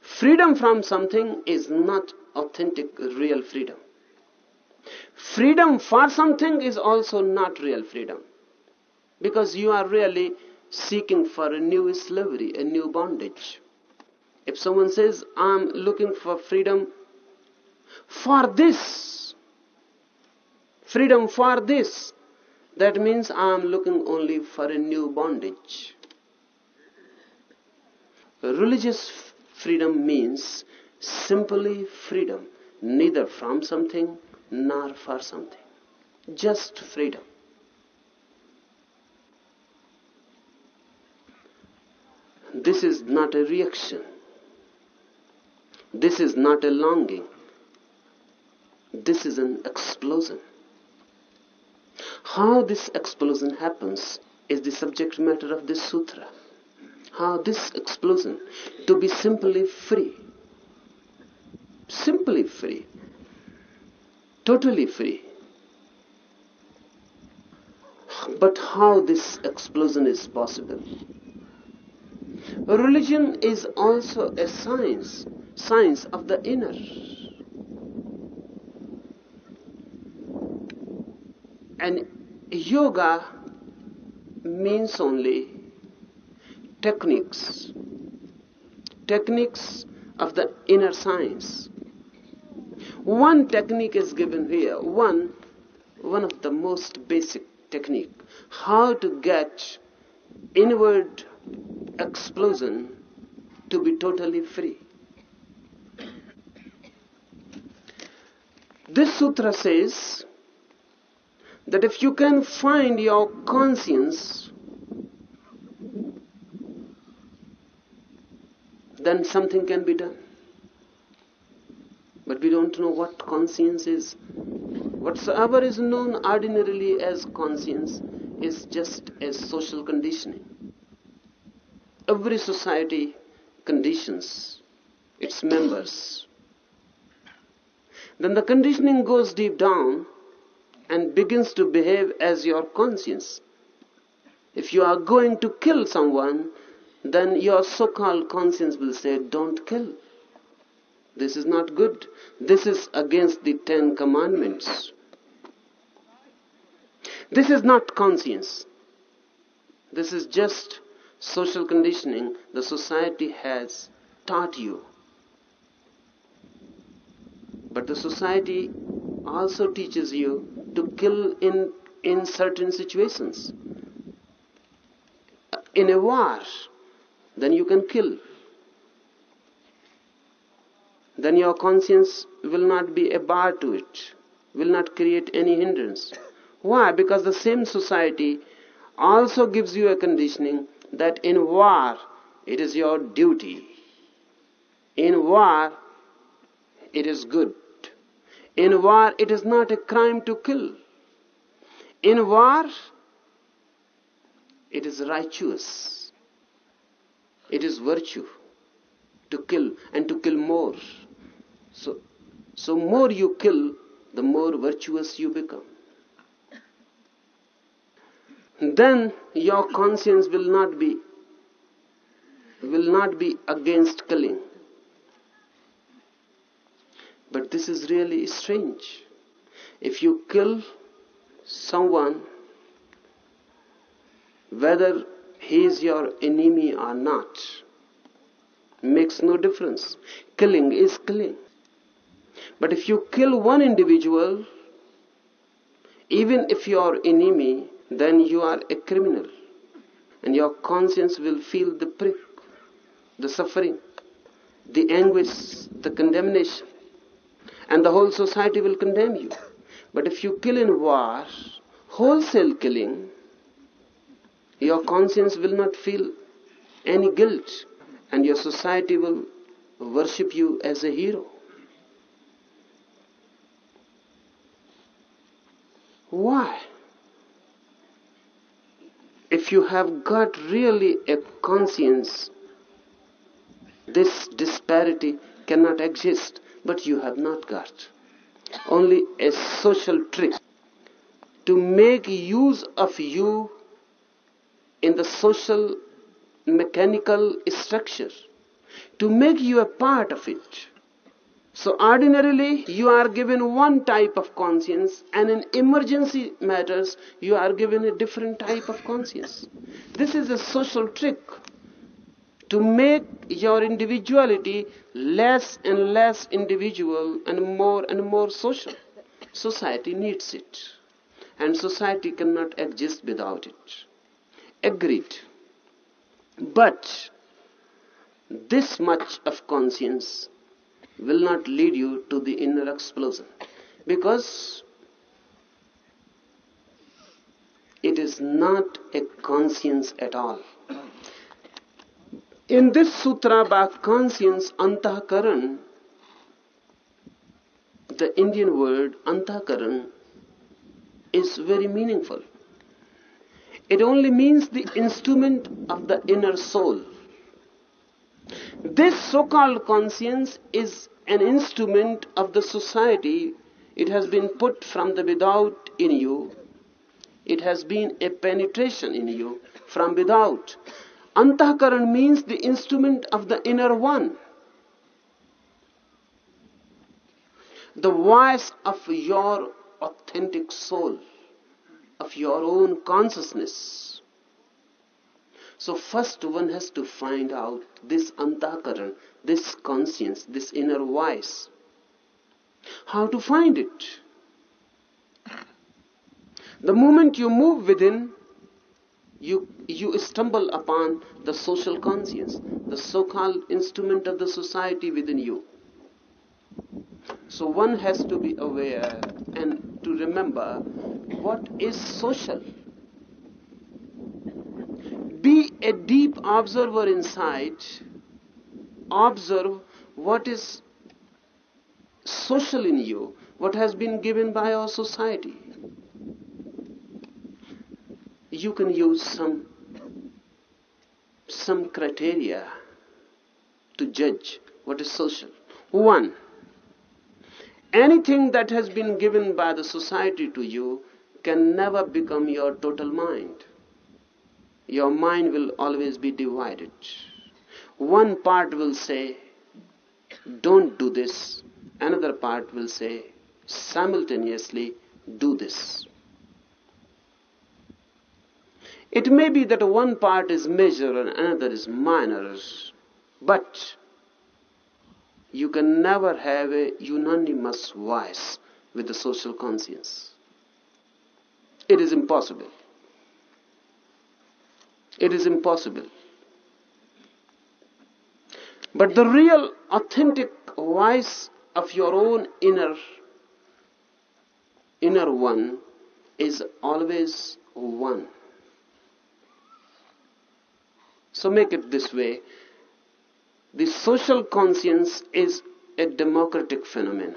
Freedom from something is not authentic, real freedom. Freedom for something is also not real freedom. Because you are really seeking for a new slavery, a new bondage. If someone says, I'm looking for freedom for this, freedom for this, that means I am looking only for a new bondage. Religious freedom means simply freedom, neither from something nor for something. Just freedom. This is not a reaction. This is not a longing. This is an explosion. How this explosion happens is the subject matter of this sutra. How this explosion, to be simply free, simply free, totally free. But how this explosion is possible? Religion is also a science, science of the inner. And yoga means only techniques, techniques of the inner science. One technique is given here, one, one of the most basic technique, how to get inward explosion to be totally free. This sutra says that if you can find your conscience, then something can be done. But we don't know what conscience is. Whatsoever is known ordinarily as conscience is just a social conditioning. Every society conditions its members. Then the conditioning goes deep down and begins to behave as your conscience. If you are going to kill someone, then your so called conscience will say, Don't kill. This is not good. This is against the Ten Commandments. This is not conscience. This is just social conditioning the society has taught you. But the society also teaches you to kill in, in certain situations. In a war, then you can kill. then your conscience will not be a bar to it, will not create any hindrance. Why? Because the same society also gives you a conditioning that in war it is your duty. In war it is good. In war it is not a crime to kill. In war it is righteous. It is virtue to kill and to kill more. So, so more you kill, the more virtuous you become. Then your conscience will not be will not be against killing. But this is really strange. If you kill someone, whether he is your enemy or not, makes no difference. Killing is killing. But if you kill one individual, even if you are enemy, then you are a criminal. And your conscience will feel the prick, the suffering, the anguish, the condemnation. And the whole society will condemn you. But if you kill in war, wholesale killing, your conscience will not feel any guilt and your society will worship you as a hero. Why? If you have got really a conscience, this disparity cannot exist, but you have not got. Only a social trick to make use of you in the social mechanical structure to make you a part of it. So ordinarily you are given one type of conscience and in emergency matters you are given a different type of conscience. This is a social trick to make your individuality less and less individual and more and more social. Society needs it and society cannot exist without it. Agreed. But this much of conscience will not lead you to the inner explosion because it is not a conscience at all. In this sutra by conscience, antahkaran, the Indian word antahkaran is very meaningful. It only means the instrument of the inner soul. This so-called conscience is an instrument of the society. It has been put from the without in you. It has been a penetration in you from without. Antahkaran means the instrument of the inner one. The voice of your authentic soul, of your own consciousness. So first one has to find out this antakaran, this conscience, this inner voice. How to find it? The moment you move within, you, you stumble upon the social conscience, the so-called instrument of the society within you. So one has to be aware and to remember what is social. Be a deep observer inside. Observe what is social in you, what has been given by our society. You can use some some criteria to judge what is social. One, anything that has been given by the society to you can never become your total mind. Your mind will always be divided. One part will say, don't do this. Another part will say, simultaneously, do this. It may be that one part is major and another is minor, but you can never have a unanimous voice with the social conscience. It is impossible. It is impossible. But the real authentic voice of your own inner inner one is always one. So make it this way. The social conscience is a democratic phenomenon.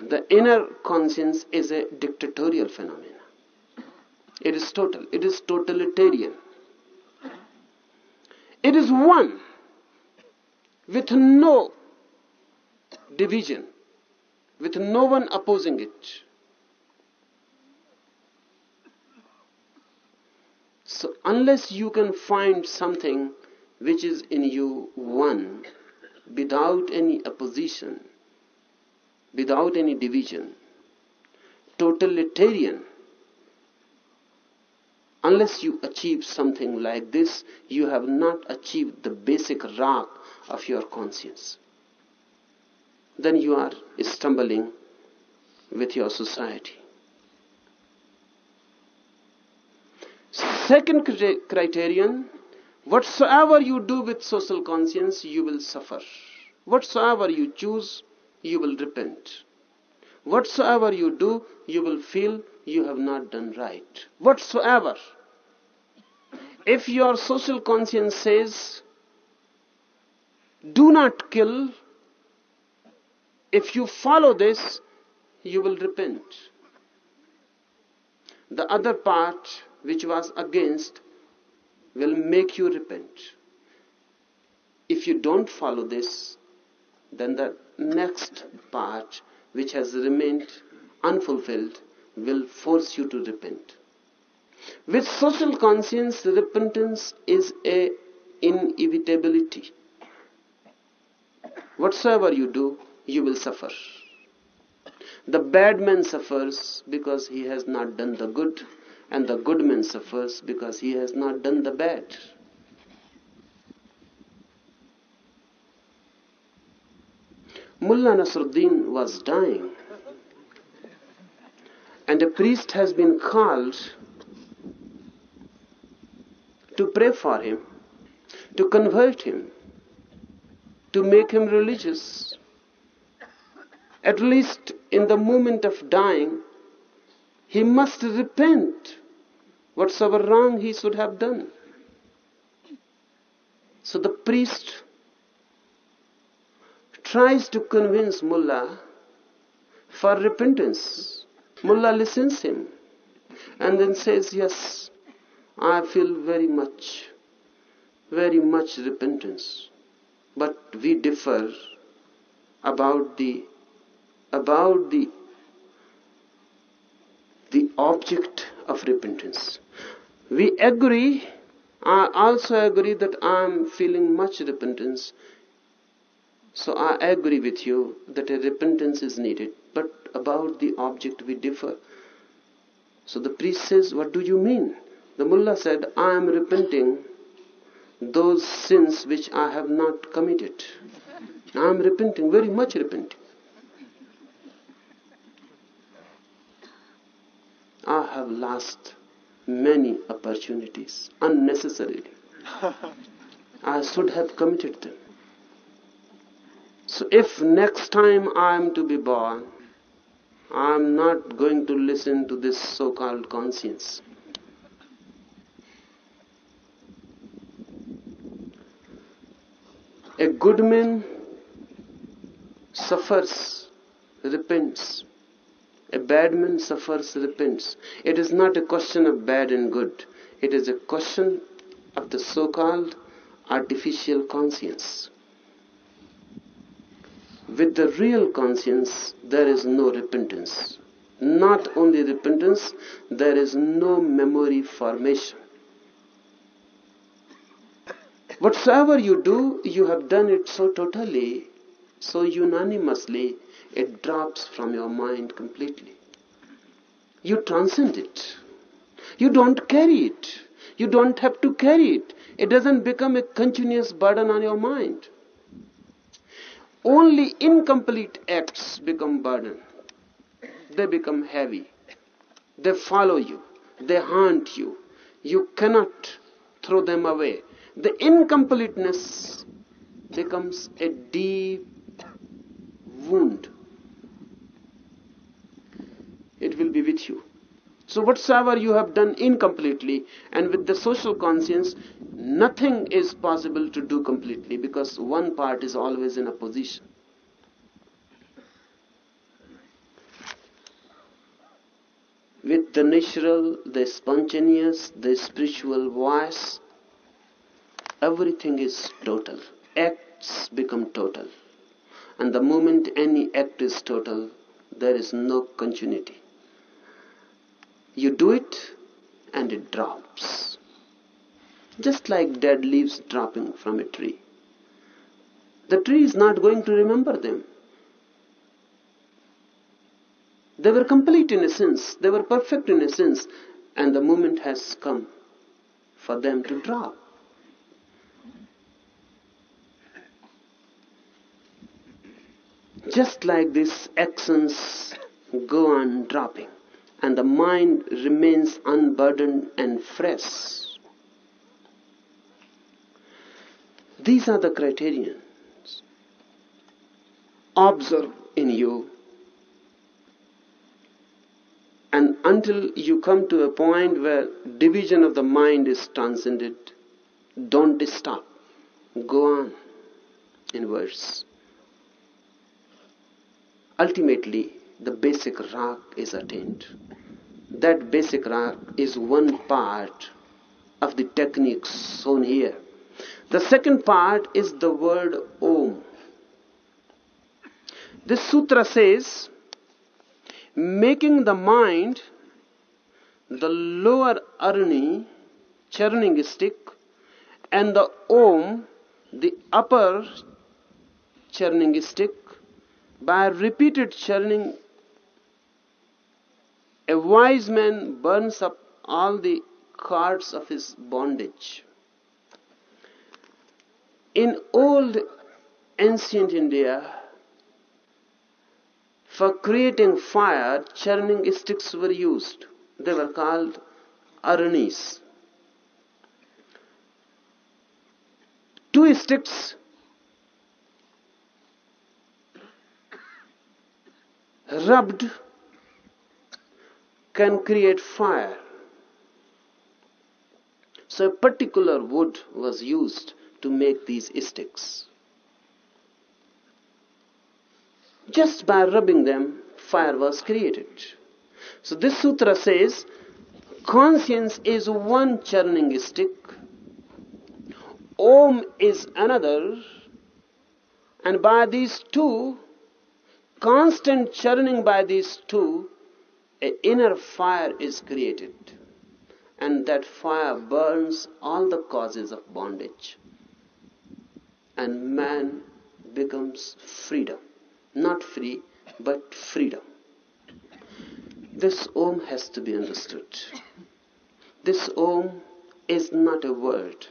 The inner conscience is a dictatorial phenomenon. It is total. It is totalitarian. It is one with no division, with no one opposing it. So, unless you can find something which is in you one, without any opposition, without any division, totalitarian, unless you achieve something like this, you have not achieved the basic rock of your conscience. Then you are stumbling with your society. Second criterion whatsoever you do with social conscience, you will suffer. Whatsoever you choose, you will repent. Whatsoever you do, you will feel you have not done right. Whatsoever. If your social conscience says, do not kill, if you follow this, you will repent. The other part, which was against, will make you repent. If you don't follow this, then the next part, which has remained unfulfilled, will force you to repent. With social conscience, repentance is a inevitability. Whatsoever you do, you will suffer. The bad man suffers because he has not done the good, and the good man suffers because he has not done the bad. Mullah Nasruddin was dying, and a priest has been called to pray for him, to convert him, to make him religious. At least in the moment of dying, he must repent whatsoever wrong he should have done. So the priest tries to convince Mullah for repentance. Mullah listens him and then says, Yes, I feel very much, very much repentance. But we differ about the about the the object of repentance. We agree, I also agree that I am feeling much repentance. So I agree with you that a repentance is needed. But about the object we differ. So the priest says, What do you mean? The mullah said, I am repenting those sins which I have not committed. I am repenting, very much repenting. I have lost many opportunities unnecessarily. I should have committed them. So if next time I am to be born, I am not going to listen to this so-called conscience. A good man suffers, repents. A bad man suffers, repents. It is not a question of bad and good. It is a question of the so-called artificial conscience. With the real conscience, there is no repentance. Not only repentance, there is no memory formation. Whatsoever you do, you have done it so totally, so unanimously, it drops from your mind completely. You transcend it. You don't carry it. You don't have to carry it. It doesn't become a continuous burden on your mind. Only incomplete acts become burden. They become heavy. They follow you. They haunt you. You cannot throw them away. The incompleteness becomes a deep wound. It will be with you. So, whatsoever you have done incompletely, and with the social conscience, nothing is possible to do completely because one part is always in opposition. With the natural, the spontaneous, the spiritual voice, everything is total. Acts become total. And the moment any act is total, there is no continuity. You do it and it drops. Just like dead leaves dropping from a tree. The tree is not going to remember them. They were complete in a sense, they were perfect in a sense, and the moment has come for them to drop. Just like these actions go on dropping and the mind remains unburdened and fresh. These are the criterions. Observe in you. And until you come to a point where division of the mind is transcended, don't stop. Go on in verse. Ultimately, the basic rag is attained. That basic rag is one part of the techniques shown here. The second part is the word Om. This sutra says, making the mind the lower arni, churning stick, and the Om, the upper churning stick, by repeated churning a wise man burns up all the cards of his bondage. In old ancient India, for creating fire, churning sticks were used. They were called arnis. Two sticks rubbed can create fire. So a particular wood was used to make these sticks. Just by rubbing them, fire was created. So this sutra says, conscience is one churning stick, Om is another, and by these two, constant churning by these two, an inner fire is created. And that fire burns all the causes of bondage. And man becomes freedom. Not free but freedom. This om has to be understood. This om is not a word.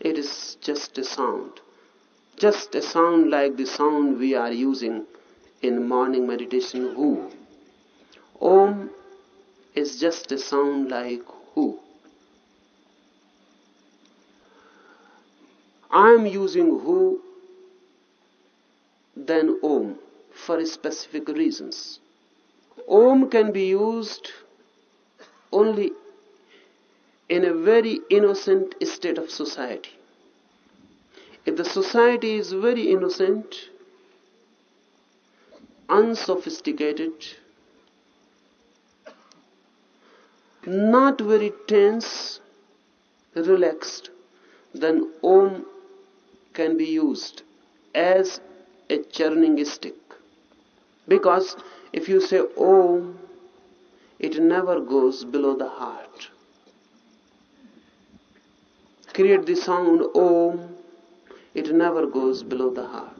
It is just a sound. Just a sound like the sound we are using in morning meditation who Om is just a sound like who. I am using who, then Om for specific reasons. Om can be used only in a very innocent state of society. If the society is very innocent, unsophisticated, not very tense, relaxed, then Om can be used as a churning stick. Because if you say Om, it never goes below the heart. Create the sound Om, it never goes below the heart.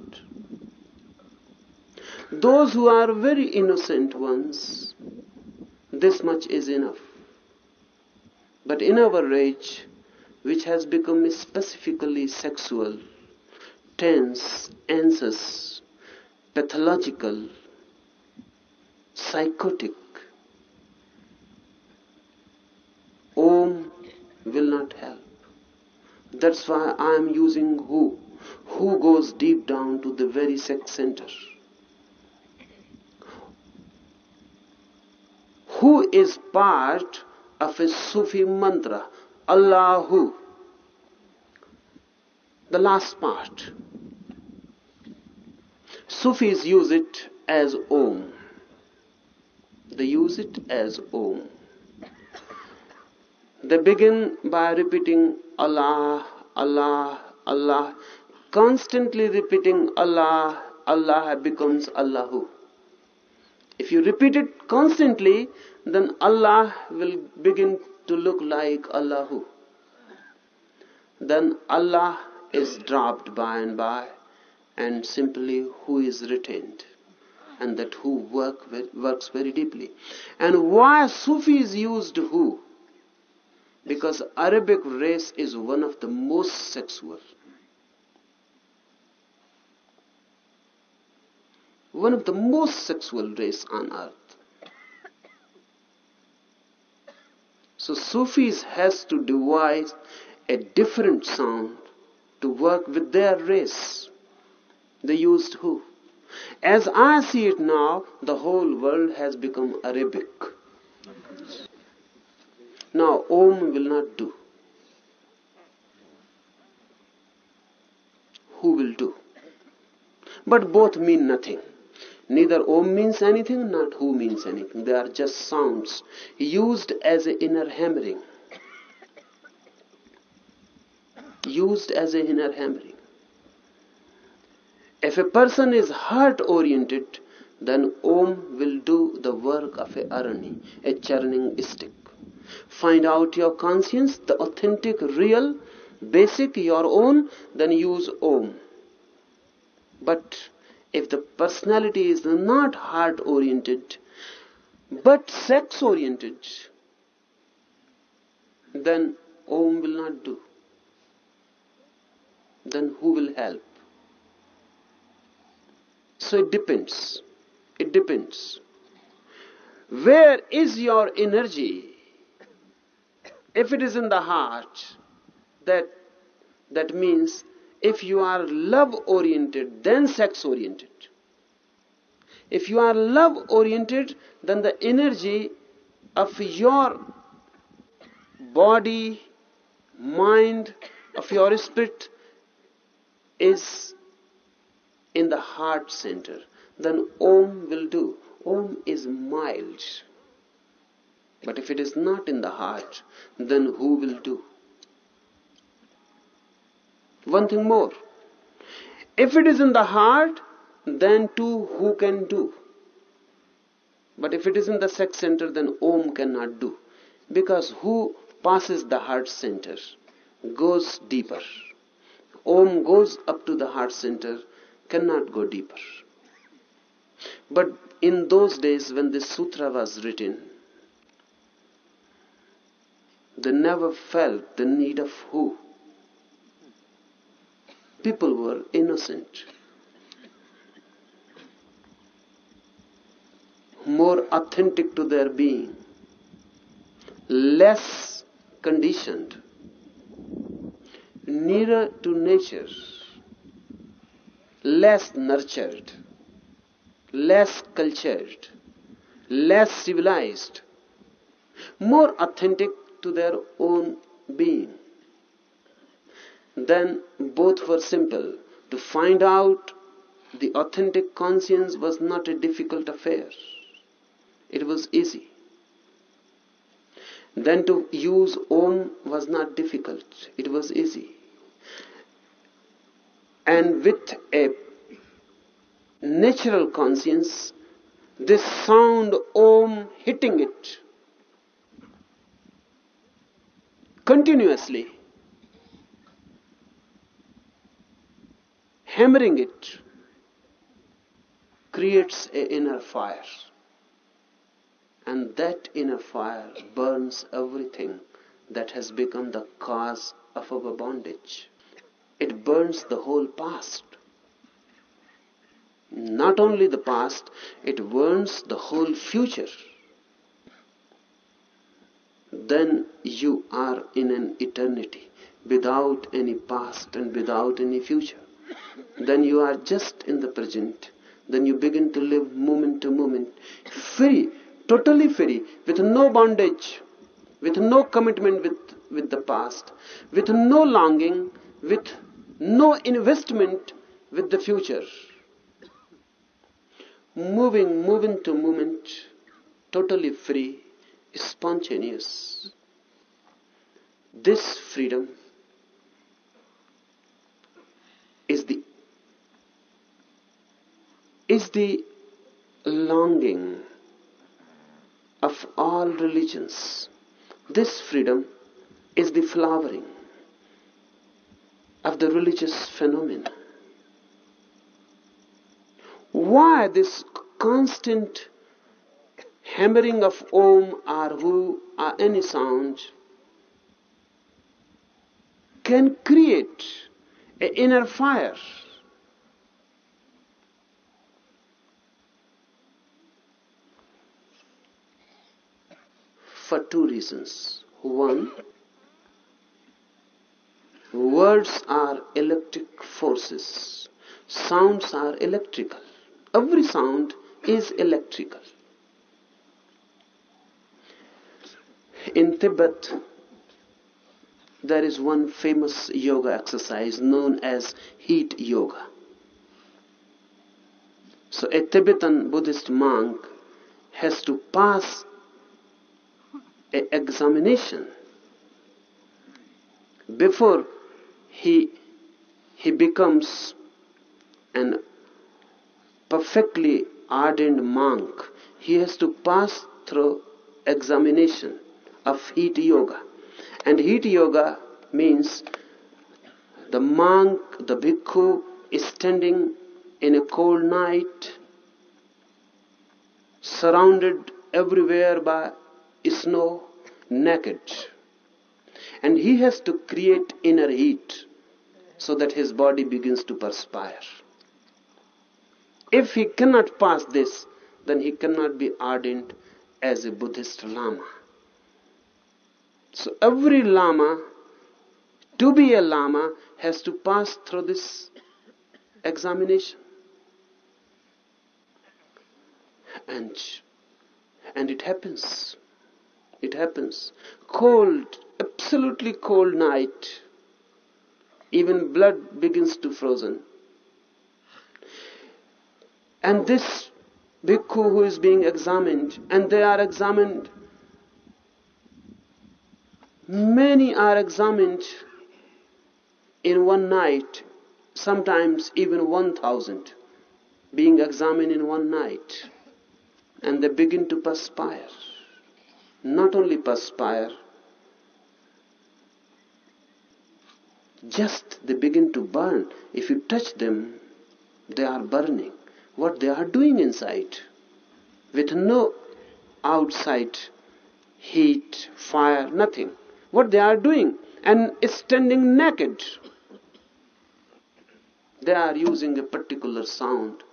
Those who are very innocent ones, this much is enough. But in our age, which has become specifically sexual, tense, anxious, pathological, psychotic, Om will not help. That's why I am using who. who goes deep down to the very sex center. Who is part of a Sufi mantra, Allahu. The last part. Sufis use it as Om. They use it as Om. They begin by repeating Allah, Allah, Allah. Constantly repeating Allah, Allah becomes Allahu. If you repeat it constantly, then Allah will begin to look like Allahu. Then Allah is dropped by and by, and simply who is retained. And that who work, works very deeply. And why Sufis used who? Because Arabic race is one of the most sexual. One of the most sexual race on earth. So Sufis has to devise a different sound to work with their race. They used who? As I see it now, the whole world has become Arabic. Now, Om will not do. Who will do? But both mean nothing. Neither Om means anything, not Who means anything. They are just sounds used as an inner hammering. Used as an inner hammering. If a person is heart oriented, then Om will do the work of a arani, a churning stick. Find out your conscience, the authentic, real, basic, your own, then use Om. But if the personality is not heart oriented, but sex oriented, then Om will not do. Then who will help? So it depends. It depends. Where is your energy? If it is in the heart, that that means if you are love oriented, then sex oriented. If you are love oriented, then the energy of your body, mind, of your spirit is in the heart center. Then Om will do. Om is mild. But if it is not in the heart, then who will do? One thing more. If it is in the heart, then too who can do? But if it is in the sex center, then Om cannot do. Because who passes the heart center goes deeper. Om goes up to the heart center, cannot go deeper. But in those days when this sutra was written, they never felt the need of who. People were innocent, more authentic to their being, less conditioned, nearer to nature, less nurtured, less cultured, less civilized, more authentic to their own being. Then both were simple. To find out the authentic conscience was not a difficult affair. It was easy. Then to use Om was not difficult. It was easy. And with a natural conscience, this sound Om hitting it continuously, hammering it, creates an inner fire. And that inner fire burns everything that has become the cause of our bondage. It burns the whole past. Not only the past, it burns the whole future. Then you are in an eternity without any past and without any future. Then you are just in the present. Then you begin to live moment to moment, free, totally free, with no bondage, with no commitment with, with the past, with no longing, with no investment with the future. Moving, moving to moment, totally free, spontaneous. This freedom is the is the longing of all religions. This freedom is the flowering of the religious phenomena. Why this constant hammering of om or hu or any sound can create an inner fire for two reasons. One, words are electric forces, sounds are electrical. Every sound is electrical. In Tibet, there is one famous yoga exercise known as heat yoga. So, a Tibetan Buddhist monk has to pass a examination before he he becomes an perfectly ardent monk he has to pass through examination of heat yoga and heat yoga means the monk the bhikkhu is standing in a cold night surrounded everywhere by snow naked and he has to create inner heat so that his body begins to perspire. If he cannot pass this, then he cannot be ardent as a Buddhist Lama. So every Lama, to be a Lama, has to pass through this examination. And, and it happens. It happens. Cold, absolutely cold night, even blood begins to frozen. And this bhikkhu who is being examined, and they are examined, many are examined in one night, sometimes even 1000 being examined in one night, and they begin to perspire. Not only perspire, just they begin to burn. If you touch them, they are burning. What they are doing inside, with no outside heat, fire, nothing. What they are doing, and standing naked. They are using a particular sound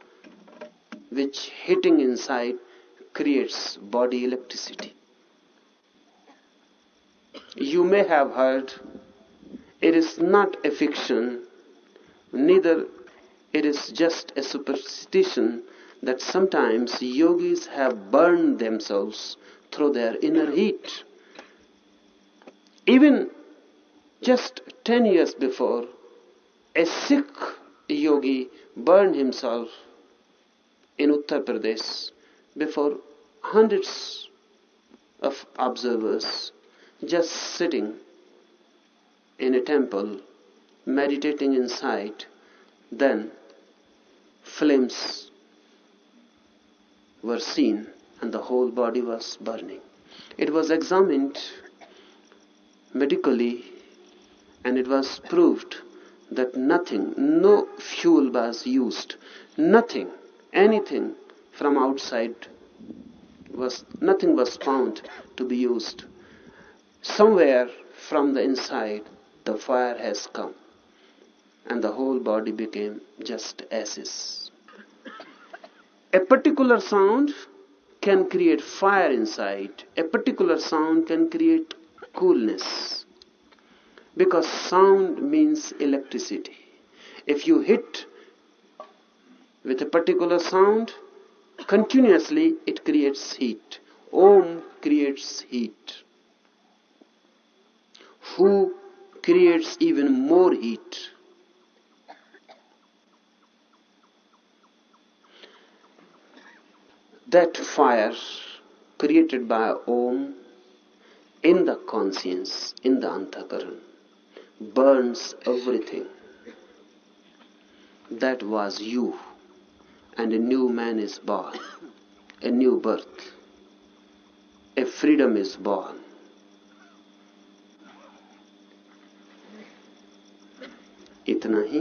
which hitting inside creates body electricity. You may have heard it is not a fiction, neither it is just a superstition that sometimes yogis have burned themselves through their inner heat. Even just 10 years before, a Sikh yogi burned himself in Uttar Pradesh before hundreds of observers just sitting in a temple, meditating inside, then flames were seen and the whole body was burning. It was examined medically and it was proved that nothing, no fuel was used, nothing, anything from outside was, nothing was found to be used. Somewhere from the inside the fire has come and the whole body became just ashes. A particular sound can create fire inside. A particular sound can create coolness. Because sound means electricity. If you hit with a particular sound, continuously it creates heat. Om creates heat. Who creates even more heat? That fire created by Om in the conscience, in the Antakaran, burns everything. That was you. And a new man is born, a new birth, a freedom is born. इतना ही